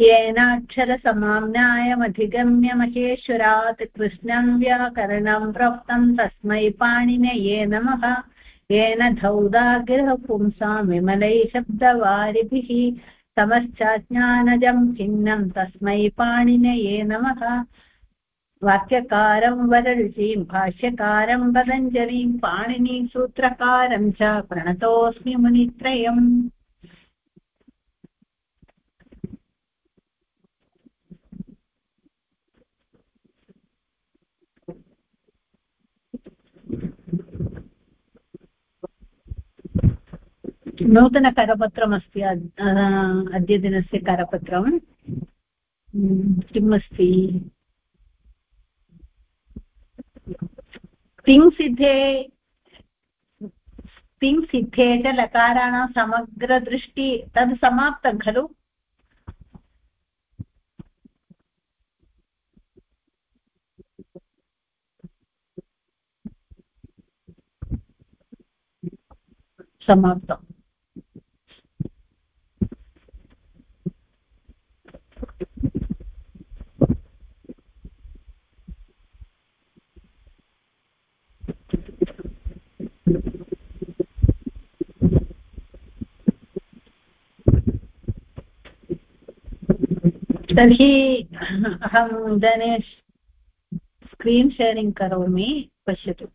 येनाक्षरसमाम्नायमधिगम्य महेश्वरात् कृष्णं व्याकरणं प्रोक्तं तस्मै पाणिनये नमः। येन धौदागिरः पुंसां विमलैः शब्दवारिभिः तमश्चाज्ञानजं छिन्नं तस्मै पाणिनये नमः। वाक्यकारं वररुचिं भाष्यकारं पतञ्जलिं पाणिनीं सूत्रकारं च प्रणतोऽस्मि मुनित्रयम्। नूतनकरपत्रमस्ति अद्यदिनस्य करपत्रं किम् अस्ति तिङ्सिद्धे तिङ्सिद्धे च लकाराणां समग्रदृष्टि तद् समाप्तं खलु? समाप्तम्। तर्हि अहं इदानीं स्क्रीन् शेरिङ्ग् करोमि पश्यतु।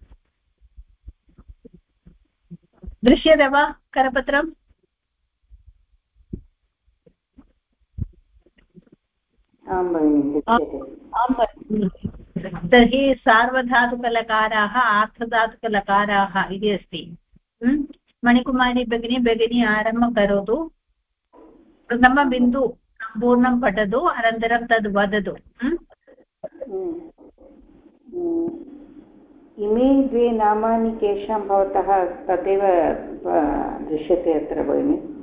दृश्यते वा करपत्रम् तर्हि सार्वधातुकलकाराः आर्थधातुकलकाराः इति अस्ति। मणिकुमारी भगिनी भगिनी आरम्भं करोतु। प्रथमबिन्दु सम्पूर्णं पठतु, अनन्तरं तद् वदतु। इमे द्वे नामानि केषां भवतः तदेव दृश्यते अत्र भगिनि।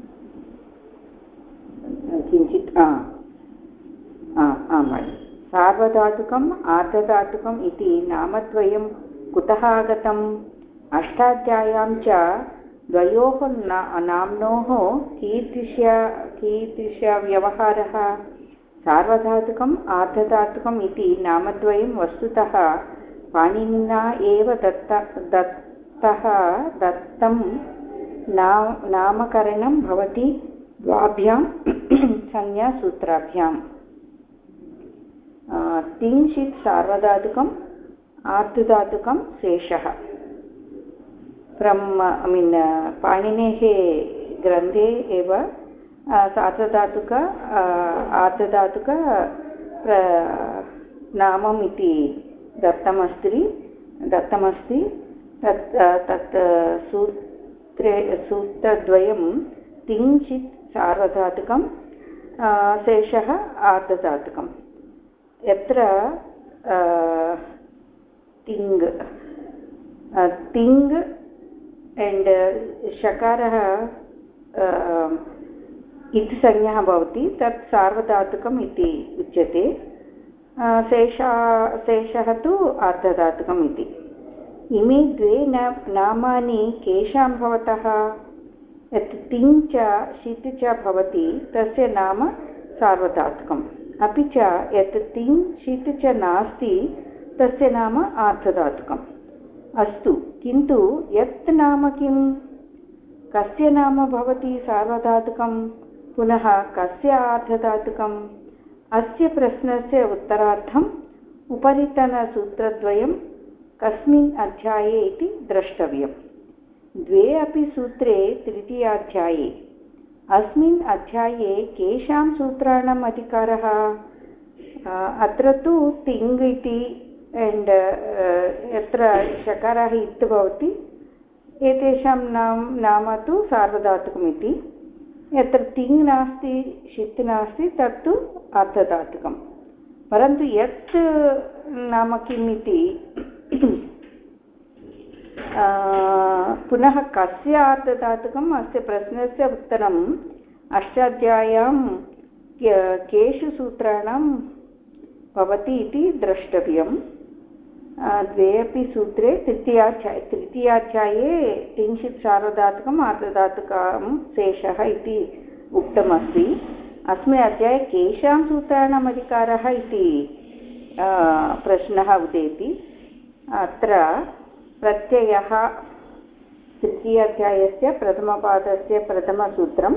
किञ्चित् आम्। सार्वधातुकम्, आर्धधातुकम् इति नामद्वयं कुतः आगतम् अष्टाध्याय्यां च द्वयोः नाम्नोः कीदृश कीदृशव्यवहारः सार्वधातुकम्, आर्धधातुकम् इति नामद्वयं वस्तुतः पाणिनिना एव दत्त, दत्तः, दत्तं नामकरणं भवति द्वाभ्यां, संज्ञासूत्राभ्याम्। तिंशित् सार्वधातुकम् आर्धधातुकं शेषः। फ्रम् ऐ मीन् पाणिनेः ग्रन्थे एव सार्धधातुक आर्धधातुक नामम् इति दत्तमस्ति दत्तमस्ति। तत् तत् सूत्रे, सूत्रद्वयं तिङ्चित् सार्वधातुकं शेषः आर्धधातुकं यत्र तिङ् तिङ् एण्ड् शकारः इति संज्ञा भवति, तत् सार्वधातुकम् इति उच्यते शेषा, शेषः तु अर्धधातुकम् इति। इमे द्वे नामानि केषां भवतः? यत् तिङ् च च भवति, तस्य नाम सार्वधातुकम्। अपि च यत् तिङ् षित् च नास्ति, तस्य नाम आर्धधातुकम् अस्तु, किन्तु यत् नाम किं कस्य नाम भवति सार्वधातुकं पुनः कस्य आर्धधातुकम् अस्य प्रश्नस्य उत्तरार्थम् उपरितनसूत्रद्वयं कस्मिन् अध्याये इति द्रष्टव्यम्। द्वे अपि सूत्रे तृतीयाध्याये अस्मिन् अध्याये केषां सूत्राणाम् अधिकारः? अत्र तु तिङ् इति एण्ड् यत्र शकारः इत् भवति, एतेषां नाम नाम तु सार्वधातुकमिति। यत्र तिङ् नास्ति, षित् नास्ति तत्तु अर्थधातुकं परन्तु यत् नाम किम् इति पुनः कस्य आर्धधातुकम् अस्य प्रश्नस्य उत्तरम्, अष्टाध्याय्यां केषु सूत्राणां भवति इति द्रष्टव्यम्। द्वे अपि सूत्रे, तृतीयाध्याये तृतीयाध्याये किञ्चित् सार्वधातुकम् आर्धधातुकं शेषः इति उक्तमस्ति। अस्मिन् अध्याये केषां सूत्राणाम् अधिकारः इति प्रश्नः उदेति। अत्र प्रत्ययः तृतीयाध्यायस्य प्रथमपादस्य प्रथमसूत्रम्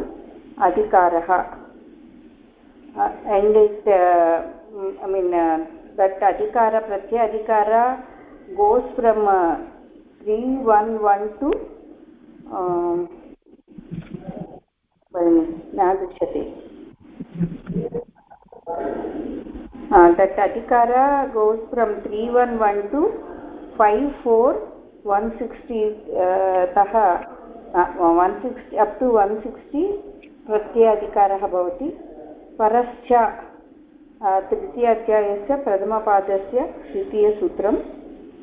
अधिकारः. And it I mean that अधिकार, प्रत्यय अधिकार goes from three one one to न दृश्यते दट् अधिकार goes from three one one to five four one sixty तः one sixty up to one sixty प्रत्ययाधिकारः भवति। परश्च तृतीय अध्यायस्य प्रथमपादस्य द्वितीयसूत्रम्।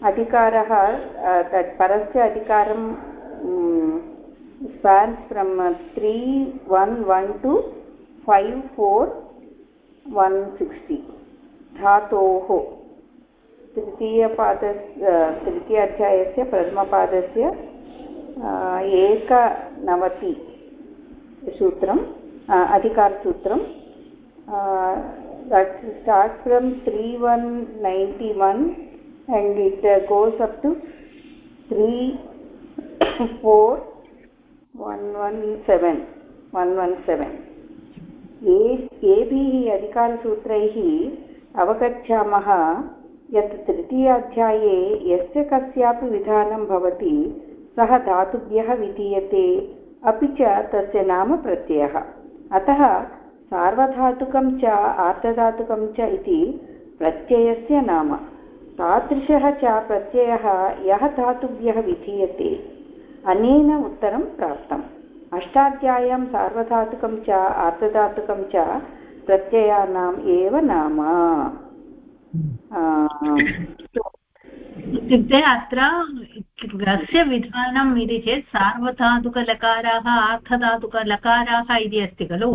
अधिकारः तत् परस्य अधिकारं spans from three one one two five four one sixty धातोः। तृतीयपाद तृतीय अध्यायस्य प्रथमपादस्य एकनवति सूत्रम् अधिकारसूत्रं that starts from 3191 and it uh, goes up to 34117 117 एभिः अधिकारसूत्रैः अवगच्छामः यत् तृतीयाध्याये यस्य कस्यापि विधानं भवति, सः धातुभ्यः विधीयते, अपि च तस्य नाम प्रत्ययः। अतः सार्वधातुकं च आर्धधातुकं च इति प्रत्ययस्य नाम। तादृशः च प्रत्ययः यः धातुभ्यः विधीयते, अनेन उत्तरं प्राप्तम्। अष्टाध्याय्यां सार्वधातुकं च आर्धधातुकं च प्रत्ययानाम् एव नाम। इत्युक्ते अत्र कस्य विधानम् इति चेत् सार्वधातुकलकाराः, आर्थधातुकलकाराः इति अस्ति खलु?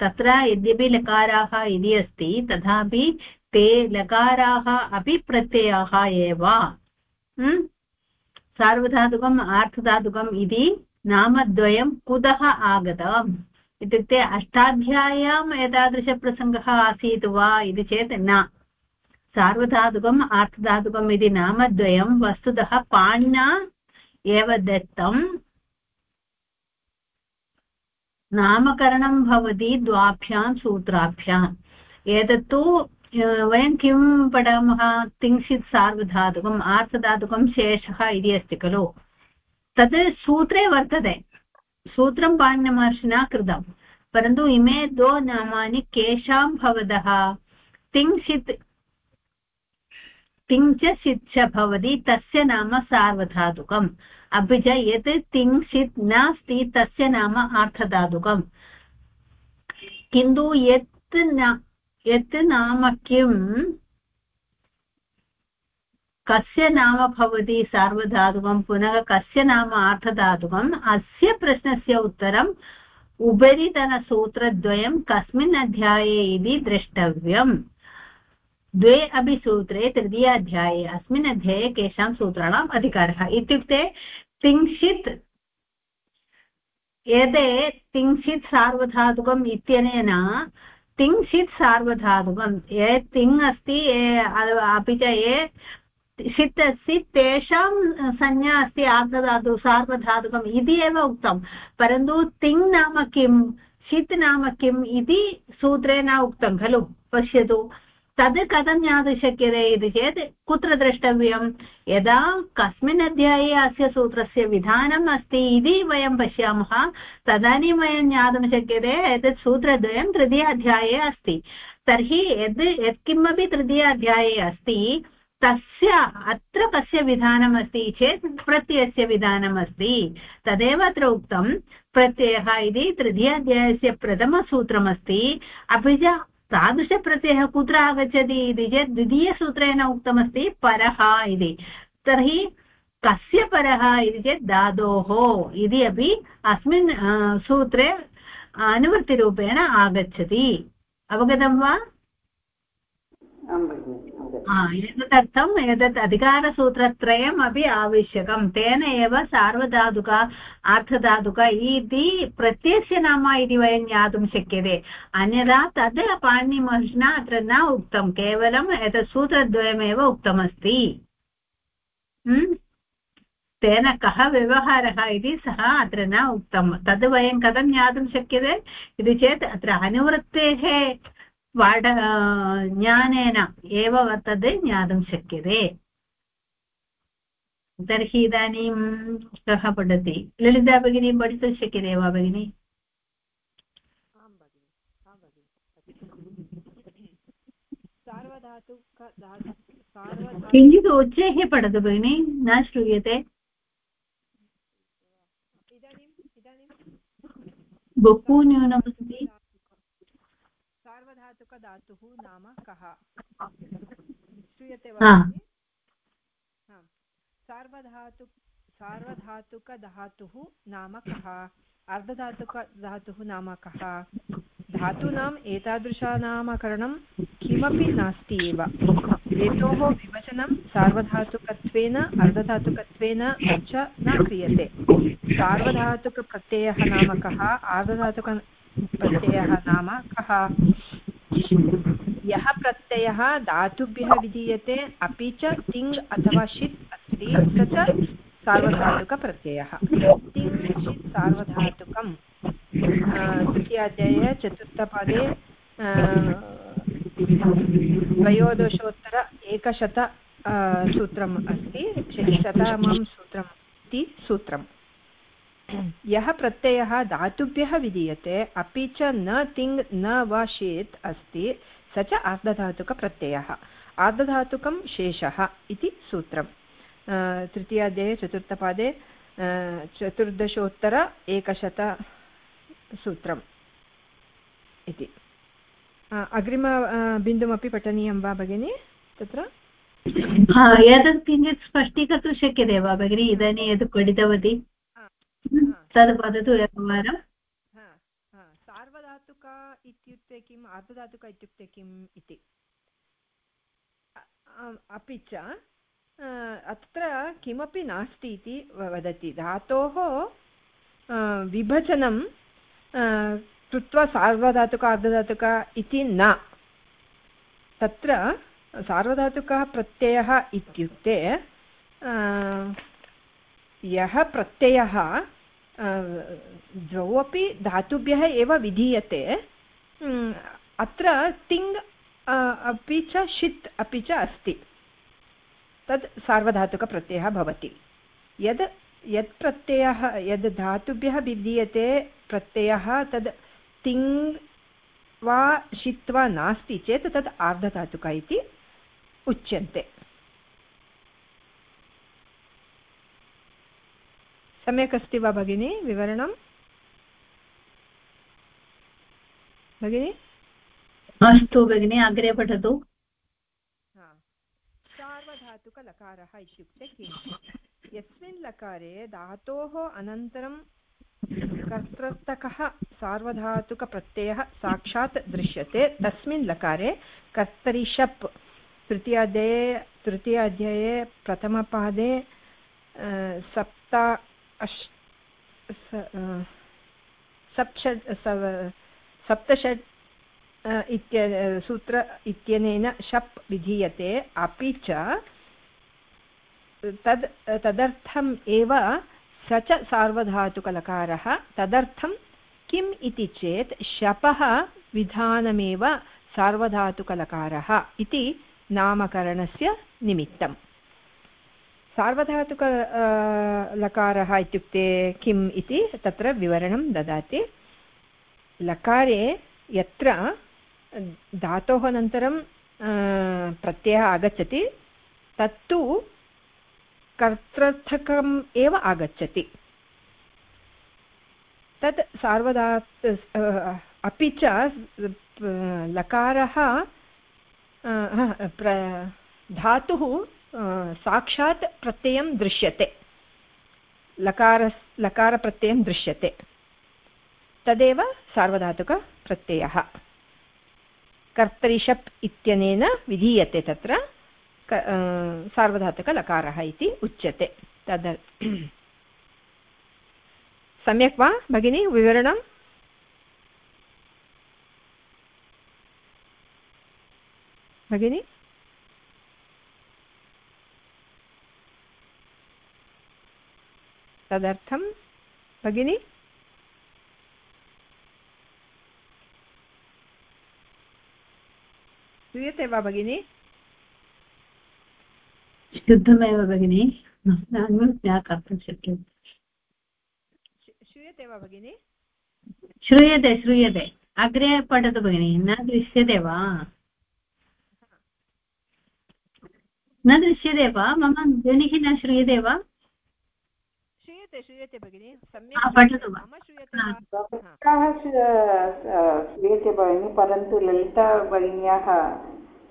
तत्र यद्यपि लकाराः इति अस्ति, तथापि ते लकाराः अपि प्रत्ययाः एव सार्वधातुकम्, आर्थधातुकम् इति नामद्वयं कुतः आगतम्? इत्युक्ते अष्टाध्याय्यां एतादृशप्रसङ्गः आसीत् वा इति चेत् न। सार्वधातुकम् आर्थधातुकम् इति नामद्वयं, वस्तुतः पाणिना एव दत्तं। नामकरणं भवति द्वाभ्यां सूत्राभ्याम् एतत्तु वयं किं पठामः? तिंशित् सार्वधातुकम् आर्थधातुकं शेषः इति अस्ति खलु। तद् सूत्रे वर्तते। सूत्रं पाणिनिमहर्षिणा कृतं। परन्तु इमे द्वौ नामानि केषां भवतः। तिंशित् तिञ्च च भवति, तस्य नाम सार्वधातुकम्। अपि च यत् तिङ्क्षित् नास्ति, तस्य नाम आर्थधातुकम्। किन्तु यत् न, यत् नाम किम्? कस्य नाम भवति सार्वधातुकं पुनः कस्य नाम आर्थधातुकम्? अस्य प्रश्नस्य उत्तरम् उपरितनसूत्रद्वयं कस्मिन् अध्याये इति द्रष्टव्यम्। द्वे अपि सूत्रे तृतीयाध्याये अस्मिन् अध्याये केषां सूत्राणाम् अधिकारः। इत्युक्ते तिंशित् एते तिंशित् सार्वधातुकम् इत्यनेन तिंशित् सार्वधातुकं ये तिङ् अस्ति अपि च ये षित् अस्ति, तेषां संज्ञा अस्ति आर्धधातु सार्वधातुकम् इति एव उक्तं परन्तु तिङ् नाम किं षित् नाम किम् इति सूत्रे न उक्तं, खलु? पश्यतु। तद् कथं ज्ञातुं शक्यते इति चेत् कुत्र द्रष्टव्यं यदा कस्मिन् अध्याये अस्य सूत्रस्य विधानम् अस्ति इति वयं पश्यामः, तदानीं वयं ज्ञातुं शक्यते एतत् सूत्रद्वयं तृतीयाध्याये अस्ति। तर्हि यद् यत्किमपि तृतीयाध्याये अस्ति, तस्य अत्र कस्य विधानम् अस्ति चेत् प्रत्ययस्य विधानम् अस्ति। तदेव अत्र उक्तं, प्रत्ययः इति तृतीयाध्यायस्य प्रथमसूत्रमस्ति। अपि च तादृशप्रत्ययः कुत्र आगच्छति? इति चेत् द्वितीयसूत्रेण उक्तमस्ति, परः इति। तर्हि कस्य परः इति चेत् धातोः इति अपि अस्मिन् सूत्रे अनुवृत्तिरूपेण आगच्छति। अवगतं वा? एतदर्थम् एतत् अधिकारसूत्रत्रयम् अपि आवश्यकं। तेन एव सार्वधातुक, आर्थधातुक इति प्रत्ययस्य नाम इति वयं ज्ञातुं शक्यते। अन्यथा तद् पाणिनिमहर्षिणा अत्र न उक्तं केवलम् एतत् सूत्रद्वयमेव उक्तमस्ति। तेन कः व्यवहारः इति सः अत्र न उक्तं। तद् वयं कथं ज्ञातुं शक्यते? इति चेत् अत्र अनुवृत्तेः पाठ ज्ञानेन एव तद् ज्ञातुं शक्यते तर्हि इदानीं कः पठति ललिता भगिनी पठितुं शक्यते वा भगिनि किञ्चित् उच्चैः पठतु भगिनि न श्रूयते बहु न्यूनमस्ति सार्वधातुकधातुः नाम कः? श्रूयते वा सार्वधातु सार्वधातुकधातुः नाम कः? अर्धधातुकधातुः नाम कः? धातूनाम् एतादृशानामकरणं किमपि नास्ति एव। हेतोः विभजनं सार्वधातुकत्वेन अर्धधातुकत्वेन च न क्रियते। सार्वधातुकप्रत्ययः नाम कः? आर्धधातुकप्रत्ययः नाम कः? यः प्रत्ययः धातुभ्यः विधीयते, अपि च तिङ् अथवा षित् अस्ति स च सार्वधातुकप्रत्ययः। तिङ्, षित् सार्वधातुकं तृतीयाध्याये चतुर्थपदे त्रयोदशोत्तर एकशत सूत्रम् अस्ति शतमं सूत्रम् इति सूत्रम्। यः प्रत्ययः धातुभ्यः विधीयते, अपि च न तिङ्, न वा शेत् अस्ति, स च आर्धधातुकप्रत्ययः आर्धधातुकं शेषः इति सूत्रं तृतीयाध्याये चतुर्थपादे चतुर्दशोत्तर एकशत सूत्रम् इति। अग्रिम बिन्दुमपि पठनीयं वा भगिनि तत्र? एतत् किञ्चित् स्पष्टीकर्तुं शक्यते वा भगिनि? इदानीं यत् पठितवती। तद् वदतु एकवारं सार्वधातुका इत्युक्ते किम् अर्धधातुका इत्युक्ते किम् इति? अपि च अत्र किमपि नास्ति इति वदति. धातोः विभजनं कृत्वा सार्वधातुक अर्धधातुक इति न. तत्र सार्वधातुकः प्रत्ययः इत्युक्ते यः प्रत्ययः द्वौ अपि धातुभ्यः एव विधीयते। अत्र तिङ् अपि च षित् अपि च अस्ति। तद् सार्वधातुकप्रत्ययः भवति। यद् यत् प्रत्ययः, यद् धातुभ्यः विधीयते, प्रत्ययः तद् तिङ् वा षित् वा नास्ति चेत् तद् आर्धधातुक इति उच्यन्ते। सम्यक् अस्ति वा भगिनि? विवरणं? भगिनि? अस्तु भगिनि अग्रे पठतु। सार्वधातुकलकारः इत्युक्ते किम्? यस्मिन् लकारे धातोः अनन्तरं कर्तृर्थकः सार्वधातुकप्रत्ययः साक्षात् दृश्यते। तस्मिन् लकारे कर्तरिषप् तृतीयाध्याये तृतीयाध्याये प्रथमपादे सप्त सप्षट् सप्तषट् इत्य सूत्र इत्यनेन शप् विधीयते, अपि च तद् तदर्थम् एव स च सार्वधातुकलकारः तदर्थं किम् इति चेत् शपः विधानमेव सार्वधातुकलकारः इति नामकरणस्य निमित्तम्। सार्वधातुक लकारः इत्युक्ते किम् इति तत्र विवरणं ददाति। लकारे यत्र धातोः अनन्तरं प्रत्ययः आगच्छति, तत्तु कर्तृर्थकम् एव आगच्छति। तत् सार्वधा अपि च लकारः धातुः साक्षात् प्रत्ययं दृश्यते लकार लकारप्रत्ययं दृश्यते तदेव सार्वधातुकप्रत्ययः कर्तरिषप् इत्यनेन विधीयते तत्र सार्वधातुकलकारः इति उच्यते तद् सम्यक् वा भगिनी विवरणं भगिनी तदर्थं भगिनि? श्रूयते वा भगिनि? शुद्धमेव भगिनि। कर्तुं शक्यते। श्रूयते वा भगिनि? श्रूयते श्रूयते। अग्रे पठतु भगिनि। न दृश्यते वा? न दृश्यते वा? मम ध्वनिः न श्रूयते वा? श्रूयते श्रूयते भगिनि सम्यक् मम श्रूयते भगिनि परन्तु ललिता भगिन्याः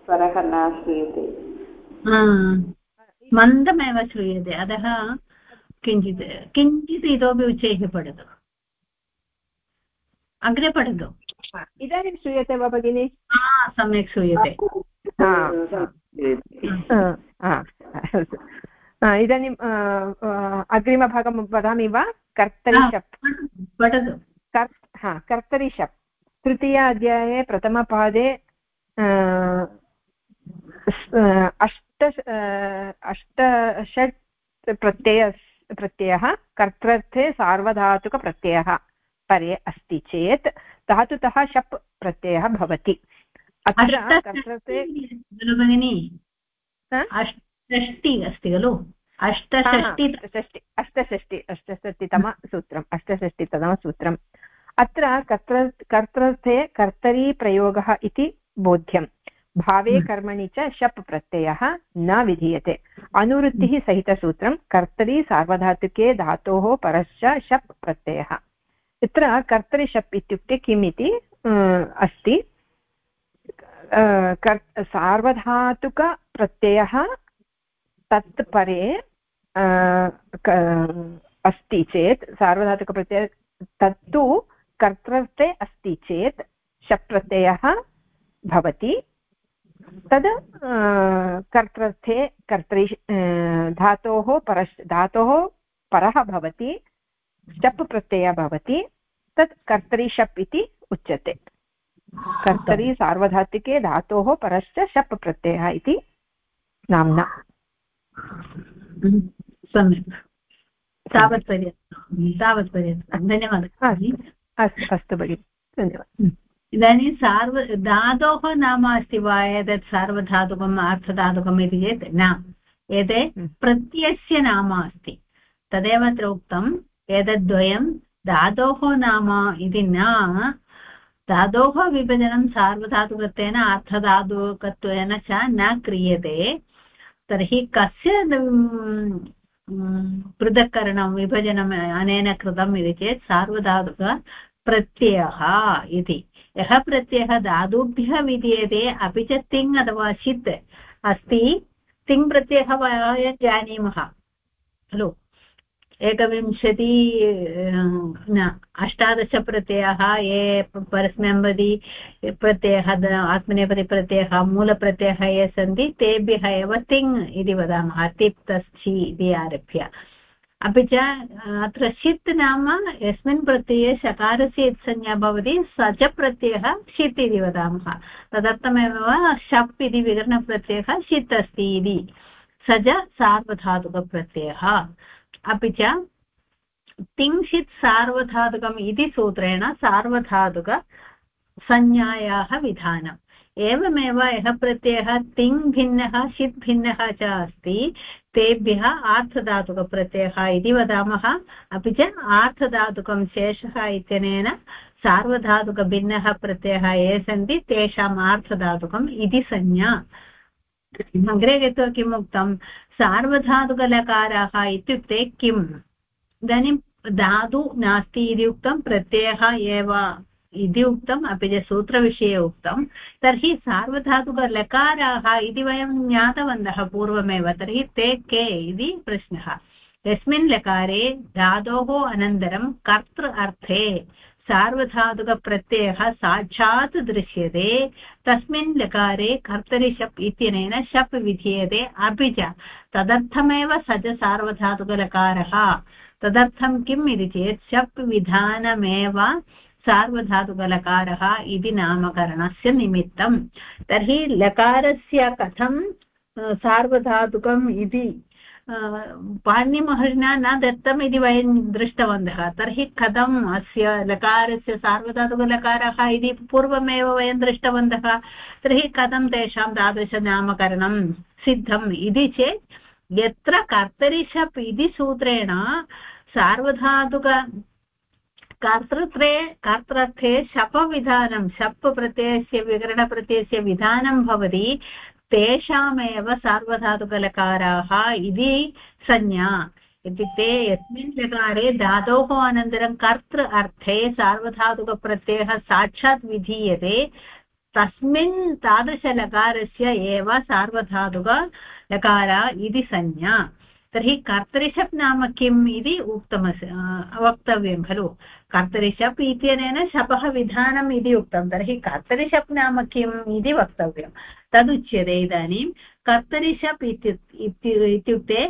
स्वरः न श्रूयते। मन्दमेव श्रूयते अतः किञ्चित् किञ्चित् इतोपि उच्चैः पठतु। अग्रे पठतु। इदानीं श्रूयते वा भगिनि? सम्यक् श्रूयते। इदानीम् अग्रिमभागं वदामि वा? कर्तरि शप् कर् हा कर्तरि शप् तृतीय अध्याये प्रथमपादे अष्ट अष्ट षट् प्रत्यय प्रत्ययः कर्तृर्थे सार्वधातुकप्रत्ययः परे अस्ति चेत् धातुतः शप् प्रत्ययः भवति। अत्र भगिनी षष्टि अस्ति खलु? अष्टषष्टि षष्टि अष्टषष्टि अष्टषष्टितमसूत्रम् अष्टषष्टितमसूत्रम् अत्र कर्तृ कर्तृर्थे कर्तरीप्रयोगः इति बोध्यम् भावे हम्म। कर्मणि च शप् प्रत्ययः न विधीयते। अनुवृत्तिः सहितसूत्रं कर्तरी सार्वधातुके धातोः परश्च शप् प्रत्ययः। तत्र कर्तरि शप् इत्युक्ते किम् इति अस्ति। सार्वधातुकप्रत्ययः तत् परे अस्ति चेत्, सार्वधातुकप्रत्यय, तत्तु कर्तृर्थे अस्ति चेत् शप्रत्ययः भवति। तद् कर्तृर्थे कर्तरि धातोः परश्, धातोः परः भवति, शप् प्रत्ययः भवति, तत् कर्तरि शप् इति उच्यते। कर्तरि सार्वधातिके धातोः परश्च शप् प्रत्ययः इति नाम्ना। सम्यक्। तावत् पर्यन्तं। तावत् पर्यन्तं। धन्यवादः। अस्तु अस्तु भगिनि। धन्यवादः। इदानीं सार्व धातोः नाम अस्ति वा? एतत् सार्वधातुकम् अर्थधातुकम् इति चेत् न। एते प्रत्ययस्य नाम अस्ति। तदेव अत्र उक्तम् एतद्वयं धातोः नाम इति न। धातोः विभजनं सार्वधातुकत्वेन अर्थधातुकत्वेन च न क्रियते। तर्हि कस्य पृथक्करणं विभजनम् अनेन कृतम् इति चेत् सार्वधातुकप्रत्ययः इति। यः प्रत्ययः धातुभ्यः विधीयते अपि च तिङ् अथवा षित् अस्ति। तिङ् प्रत्ययः वयं जानीमः। खलु? एकविंशति न अष्टादशप्रत्ययः ये परस्मैपदी प्रत्ययः आत्मनेपदिप्रत्ययः, मूलप्रत्ययः ये सन्ति, तेभ्यः एव तिङ् इति वदामः, तिप्तस्थि इति आरभ्य। अपि च, अत्र षित् नाम यस्मिन् प्रत्यये शकारस्य संज्ञा भवति स च प्रत्ययः षित् इति वदामः। तदर्थमेव शप् इति विकरणप्रत्ययः षित् अस्ति इति। स च सार्वधातुकप्रत्ययः। अपि च तिंशित् सार्वधातुकम् इति सूत्रेण सार्वधातुकसंज्ञायाः विधानम्। एवमेव यः प्रत्ययः तिङ् भिन्नः षित् भिन्नः च अस्ति, तेभ्यः आर्थधातुकप्रत्ययः इति वदामः। अपि च आर्थधातुकं शेषः इत्यनेन सार्वधातुकभिन्नः प्रत्ययः ये सन्ति, तेषाम् आर्थधातुकम् इति संज्ञा। अग्रे गत्वा किम् सार्वधातुकलकाराः इत्युक्ते किम्? इदानीं धातु नास्ति इति उक्तं, प्रत्ययः एव इति उक्तम्, अपि च सूत्रविषये उक्तं। तर्हि सार्वधातुकलकाराः इति वयं ज्ञातवन्तः पूर्वमेव, तर्हि ते के इति प्रश्नः। यस्मिन् लकारे धातोः अनन्तरं कर्तृ अर्थे सार्वधातुकप्रत्ययः साक्षात् दृश्यते। तस्मिन् लकारे कर्तरि शप् इत्यनेन शप् विधीयते अपि च तदर्थमेव स च सार्वधातुकलकारः। तदर्थं किम् इति चेत् शप् विधानमेव सार्वधातुकलकारः इति नामकरणस्य निमित्तं तर्हि लकारस्य कथं सार्वधातुकम् इति पाणिनिमहर्षिणा न दत्तम् इति वयं दृष्टवन्तः तर्हि कथम् अस्य लकारस्य सार्वधातुकलकारः इति पूर्वमेव वयं दृष्टवन्तः तर्हि कथं तेषां तादृशनामकरणं सिद्धम् इति चेत् यत्र कर्तरिशप् इति सूत्रेण सार्वधातुक कर्तृत्वे कर्तृर्थे शपविधानं शप् प्रत्ययस्य विकरणप्रत्ययस्य विधानं भवति तेषामेव सार्वधातुकलकाराः इति संज्ञा। इत्युक्ते यस्मिन् लकारे धातोः अनन्तरं कर्तृ अर्थे सार्वधातुकप्रत्ययः साक्षात् विधीयते। तस्मिन् तादृशलकारस्य एव सार्वधातुकलकार इति संज्ञा। तर्हि कर्तरिषप् नाम किम् इति उक्तमस् वक्तव्यं खलु। कर्तरिषप् इत्यनेन शपः विधानम् इति उक्तं। तर्हि कर्तरिषप् नाम किम् इति वक्तव्यं तदुच्यते इदानीं कर्तरिषप् इत्युक्ते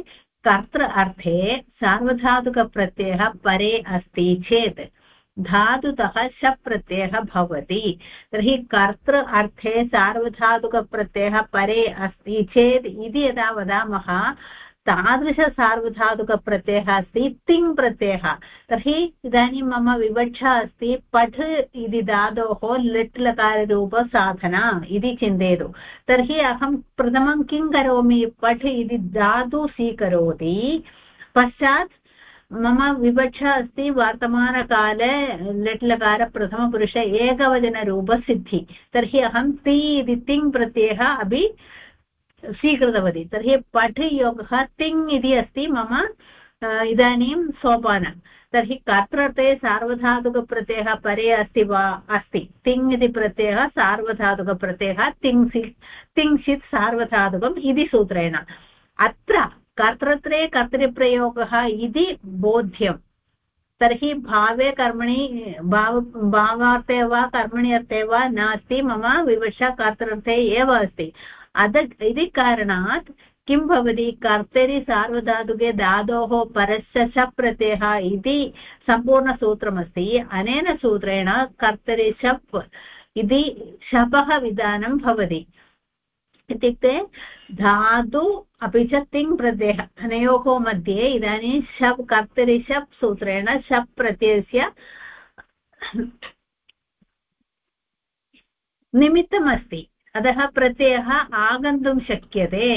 कर्तृ अर्थे सार्वधातुकप्रत्ययः परे अस्ति चेत् धातुतः शप् प्रत्ययः भवति। तर्हि कर्तृ अर्थे सार्वधातुकप्रत्ययः परे अस्ति चेत् इति यदा वदामः तादृशसार्वधातुकप्रत्ययः अस्ति, तिङ् प्रत्ययः। तर्हि इदानीं मम विवक्षा अस्ति, पठ इति धातोः लिट् लकाररूपसाधना इति चिन्तयतु। तर्हि अहं प्रथमं किं करोमि, पठ इति धातु स्वीकरोति। पश्चात् मम विवक्षा अस्ति, वर्तमानकाले लिट् लकार प्रथमपुरुष एकवचनरूपसिद्धि। तर्हि अहं ति इति तिङ् प्रत्ययः अपि स्वीकृतवती। तर्हि पठ योगः तिङ् इति अस्ति मम इदानीं सोपानं। तर्हि कर्तृर्थे सार्वधातुकप्रत्ययः परे अस्ति वा? अस्ति। तिङ् इति प्रत्ययः सार्वधातुकप्रत्ययः तिङ्सित् तिङ्सित् सार्वधातुकम् इति सूत्रेण। अत्र कर्तृत्रे कर्तृप्रयोगः इति बोध्यं तर्हि भावे कर्मणि, भाव, भावार्थे वा कर्मणि अर्थे वा नास्ति मम, विवशा कर्तृर्थे एव अस्ति। अद, इति कारणात् किं भवति? कर्तरि सार्वधातुके धातोः परश्च शप् इति सम्पूर्णसूत्रमस्ति। अनेन सूत्रेण कर्तरि शप् इति शपः विधानं भवति। इत्युक्ते धातु अपि च तिङ् प्रत्ययः, अनयोः मध्ये इदानीं शप्, कर्तरि शप् सूत्रेण शप् प्रत्ययस्य निमित्तमस्ति। अतः प्रत्ययः आगन्तुं शक्यते।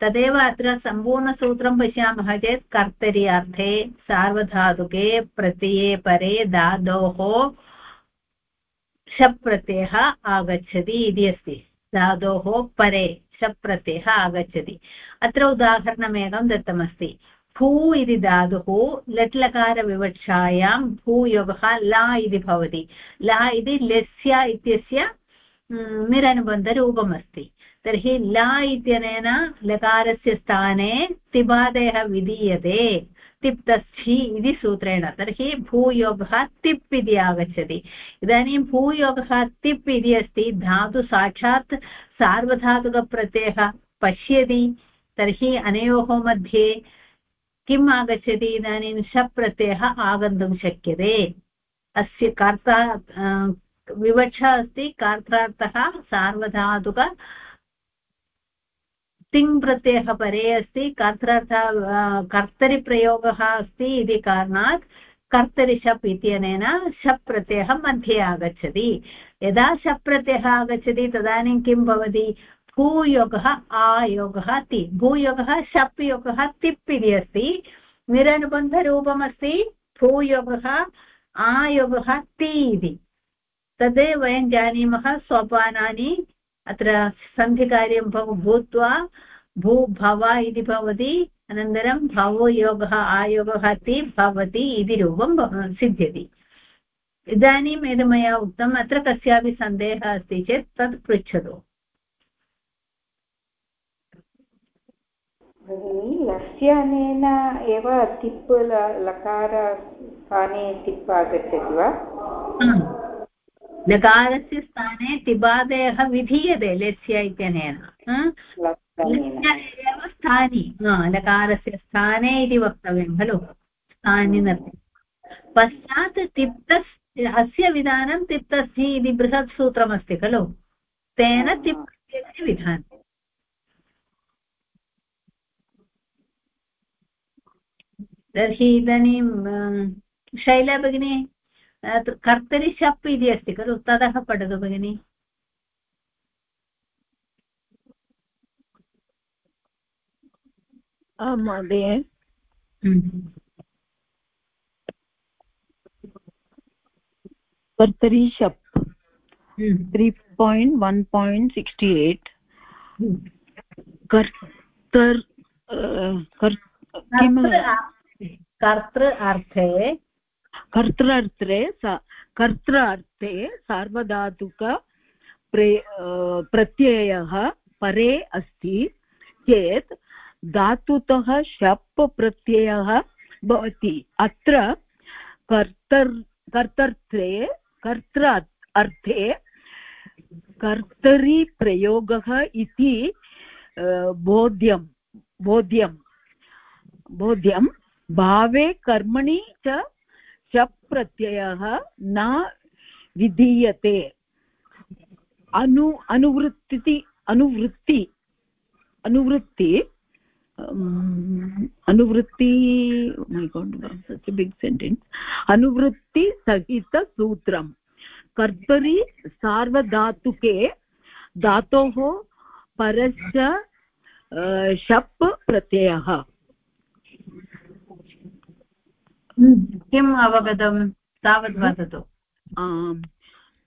तदेव अत्र सम्पूर्णसूत्रं पश्यामः चेत् कर्तरि अर्थे सार्वधातुके प्रत्यये परे धातोः शप् प्रत्ययः आगच्छति इति अस्ति। धातोः परे शप् प्रत्ययः आगच्छति। अत्र उदाहरणमेकं दत्तमस्ति। भू इति धातुः लट्लकारविवक्षायां भूयोगः ला इति भवति। ला इति लस्य इत्यस्य निरनुबन्धरूपमस्ति तर्हि ला इत्यनेन लकारस्य स्थाने तिबादयः विधीयते। तिप्तस्थि इति सूत्रेण। तर्हि भूयोगः तिप् इति आगच्छति। इदानीं भूयोगः तिप् इति अस्ति। धातु साक्षात् सार्वधातुकप्रत्ययः पश्यति। तर्हि अनयोः मध्ये किम् आगच्छति? इदानीं शप् प्रत्ययः आगन्तुं शक्यते। अस्य कर्ता विवक्षा अस्ति कार्त्रार्थः सार्वधातुक तिङ् प्रत्ययः परे अस्ति, कर्त्रार्थ कर्तरिप्रयोगः अस्ति इति कारणात् कर्तरि शप् इत्यनेन शप् प्रत्ययः मध्ये आगच्छति। यदा शप् प्रत्ययः आगच्छति तदानीं किं भवति? भूयोगः, आयोगः, ति, भूयोगः, शप् योगः, तिप् इति अस्ति। निरनुबन्धरूपमस्ति, भूयोगः, आयोगः, ति इति। तद् वयं जानीमः सोपानानि। अत्र सन्धिकार्यं भूत्वा भूभव इति भवति। अनन्तरं भवयोगः आयोगः ति भवति इति रूपं सिद्ध्यति। इदानीं यद् मया उक्तम् अत्र कस्यापि सन्देहः अस्ति चेत् तत् पृच्छतु। लस्यानेन एव तिप् लकार स्थाने टिप् आगच्छति वा? लकारस्य स्थाने तिबादयः विधीयते लस्य इत्यनेन एव स्थानि। लकारस्य स्थाने इति वक्तव्यं खलु। स्थानि पश्चात् तिप्तस् अस्य विधानं तिप्तस्थि इति बृहत् सूत्रमस्ति खलु। तेन तिप्तस्य विधानम् तर्हि इदानीं शैला भगिनी कर्तरि शप् इति अस्ति खलु ततः पठतु भगिनि आं महोदय। कर्तरि शप् three point one point sixty eight कर्तर् कर्तृ अर्थे कर्त्रार्थे कर्त्रार्थे सार्वधातुक प्रे प्रत्ययः परे अस्ति, चेत् धातुतः शप् प्रत्ययः भवति। अत्र कर्तर्, कर्तर्थे कर्त्र अर्थे कर्तरि प्रयोगः इति बोध्यं बोध्यं बोध्यं भावे कर्मणि च शप् प्रत्ययः न विधीयते। अनु, अनुवृत्ति अनुवृत्ति अनुवृत्ति अनुवृत्ति बिग् सेण्टेन्स् अनुवृत्तिसहितसूत्रं कर्तरि सार्वधातुके, धातोः परश्च शप् प्रत्ययः। किम् अवगतं तावद् वदतु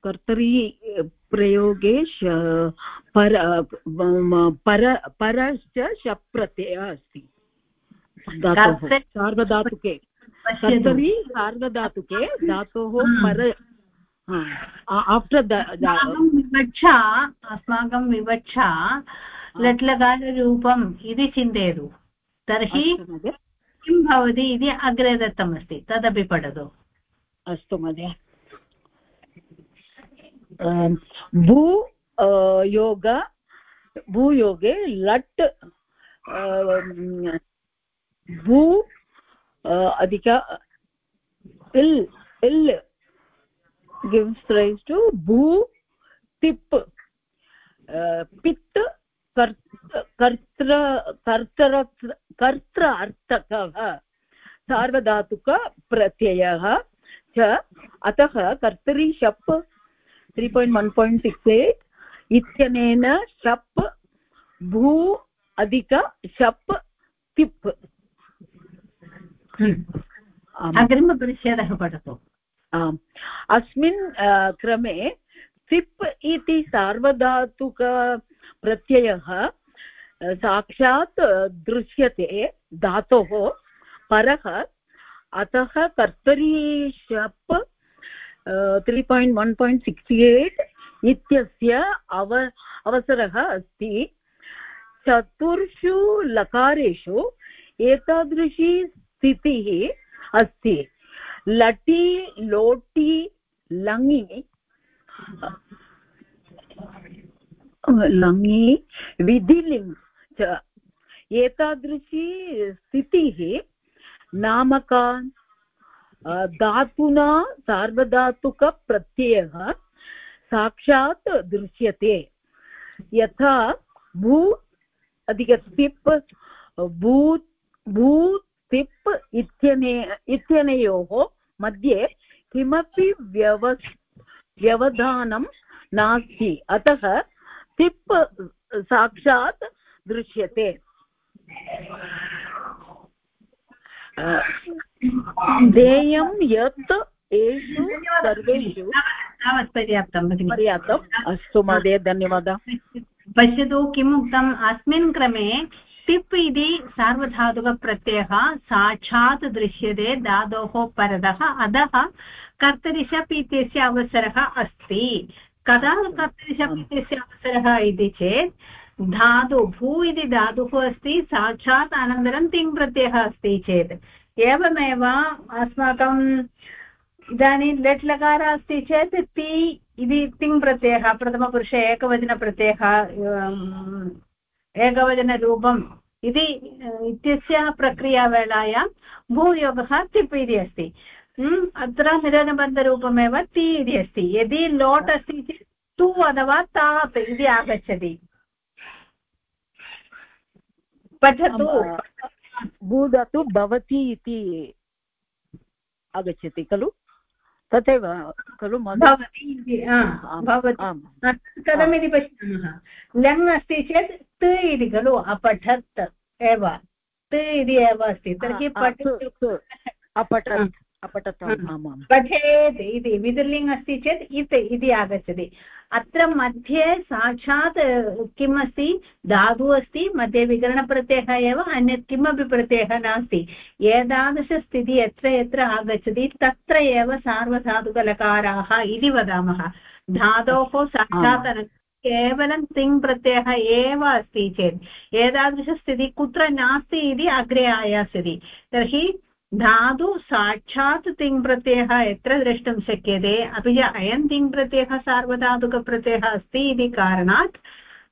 कर्तरि प्रयोगे पर पर परश्च शप् प्रत्ययः अस्ति सार्वधातुके कर्तरि सार्वधातुके धातोः पर आफ्टर् विवक्षा अस्माकं विवक्षा लट्लकाररूपम् इति चिन्तयतु तर्हि किं भवति इति अग्रे दत्तमस्ति तदपि पठतु। अस्तु महोदय। भू योग, भूयोगे लट् भू अधिक, इल् इल् गिव्स् रैस् टु भू, तिप् पित् कर्त्र कर्तर कर्त्र अर्थकः। सार्वधातुकप्रत्ययः च अतः कर्तरि शप् three point one point six eight इत्यनेन शप् भू अधिक शप् तिप्। अग्रिमपरिच्छेदः पठतु। आम्। अस्मिन् क्रमे सिप् इति सार्वधातुकप्रत्ययः साक्षात् दृश्यते धातोः परः। अतः कर्तरी शप् three point one point sixty eight इत्यस्य अव, अवसरः अस्ति। चतुर्षु लकारेषु एतादृशी स्थितिः अस्ति। लटि, लोटि, लङि लङि विधिलिङ् एतादृशी स्थितिः नामका धातुना सार्वधातुकप्रत्ययः साक्षात् दृश्यते। यथा भू अधिकतिप् भू भू तिप् इत्यने, इत्यनयोः मध्ये किमपि व्यव व्यवधानं नास्ति। अतः तिप् साक्षात् दृश्यते। देयं यत् एषु सर्वेषु तावत् पर्याप्तं भगिनि। पर्याप्तम्। अस्तु महोदय धन्यवादः। पश्यतु किम् उक्तम् अस्मिन् क्रमे टिप् इति सार्वधातुकप्रत्ययः साक्षात् दृश्यते धातोः परतः अतः कर्तरिशप् इत्यस्य अवसरः अस्ति। कदा कर्तरिशप् इत्यस्य अवसरः इति चेत् धातु भू इति धातुः अस्ति, साक्षात् अनन्तरं तिङ् प्रत्ययः अस्ति चेत्। एवमेव अस्माकं इदानीं लेट् लकार अस्ति चेत् ति इति तिङ् प्रत्ययः प्रथमपुरुषे एकवचनप्रत्ययः एकवचनरूपम् इति, इत्यस्य प्रक्रियावेलायां भूयोगः तिप् इति अस्ति। अत्र निरनबन्धरूपमेव ति इति अस्ति। यदि लोट् अस्ति चेत् तु अथवा तात् इति आगच्छति। पठतु। भूधातु भवति इति आगच्छति खलु? तथैव खलु कथमिति पश्यामः? लङ् अस्ति चेत् त इति खलु? अपठत् एव। त इति एव अस्ति। तर्हि पठतु। अपठत्। अपठतम् आमां पठेत् इति विदुर्लिङ्ग् अस्ति चेत् इत इति आगच्छति. अत्र मध्ये साक्षात् किम् अस्ति? धातुः अस्ति मध्ये विकरणप्रत्ययः एव अन्यत् किमपि प्रत्ययः नास्ति. एतादृशस्थितिः यत्र यत्र आगच्छति तत्र एव सार्वधातुकलकाराः इति वदामः. धातोः साक्षात् केवलं तिङ् प्रत्ययः एव अस्ति चेत्. एतादृशस्थितिः कुत्र नास्ति इति अग्रे आयास्यति. तर्हि धातु साक्षात् तिङ् प्रत्ययः यत्र द्रष्टुं शक्यते अपि च अयं तिङ् प्रत्ययः सार्वधातुकप्रत्ययः अस्ति इति कारणात्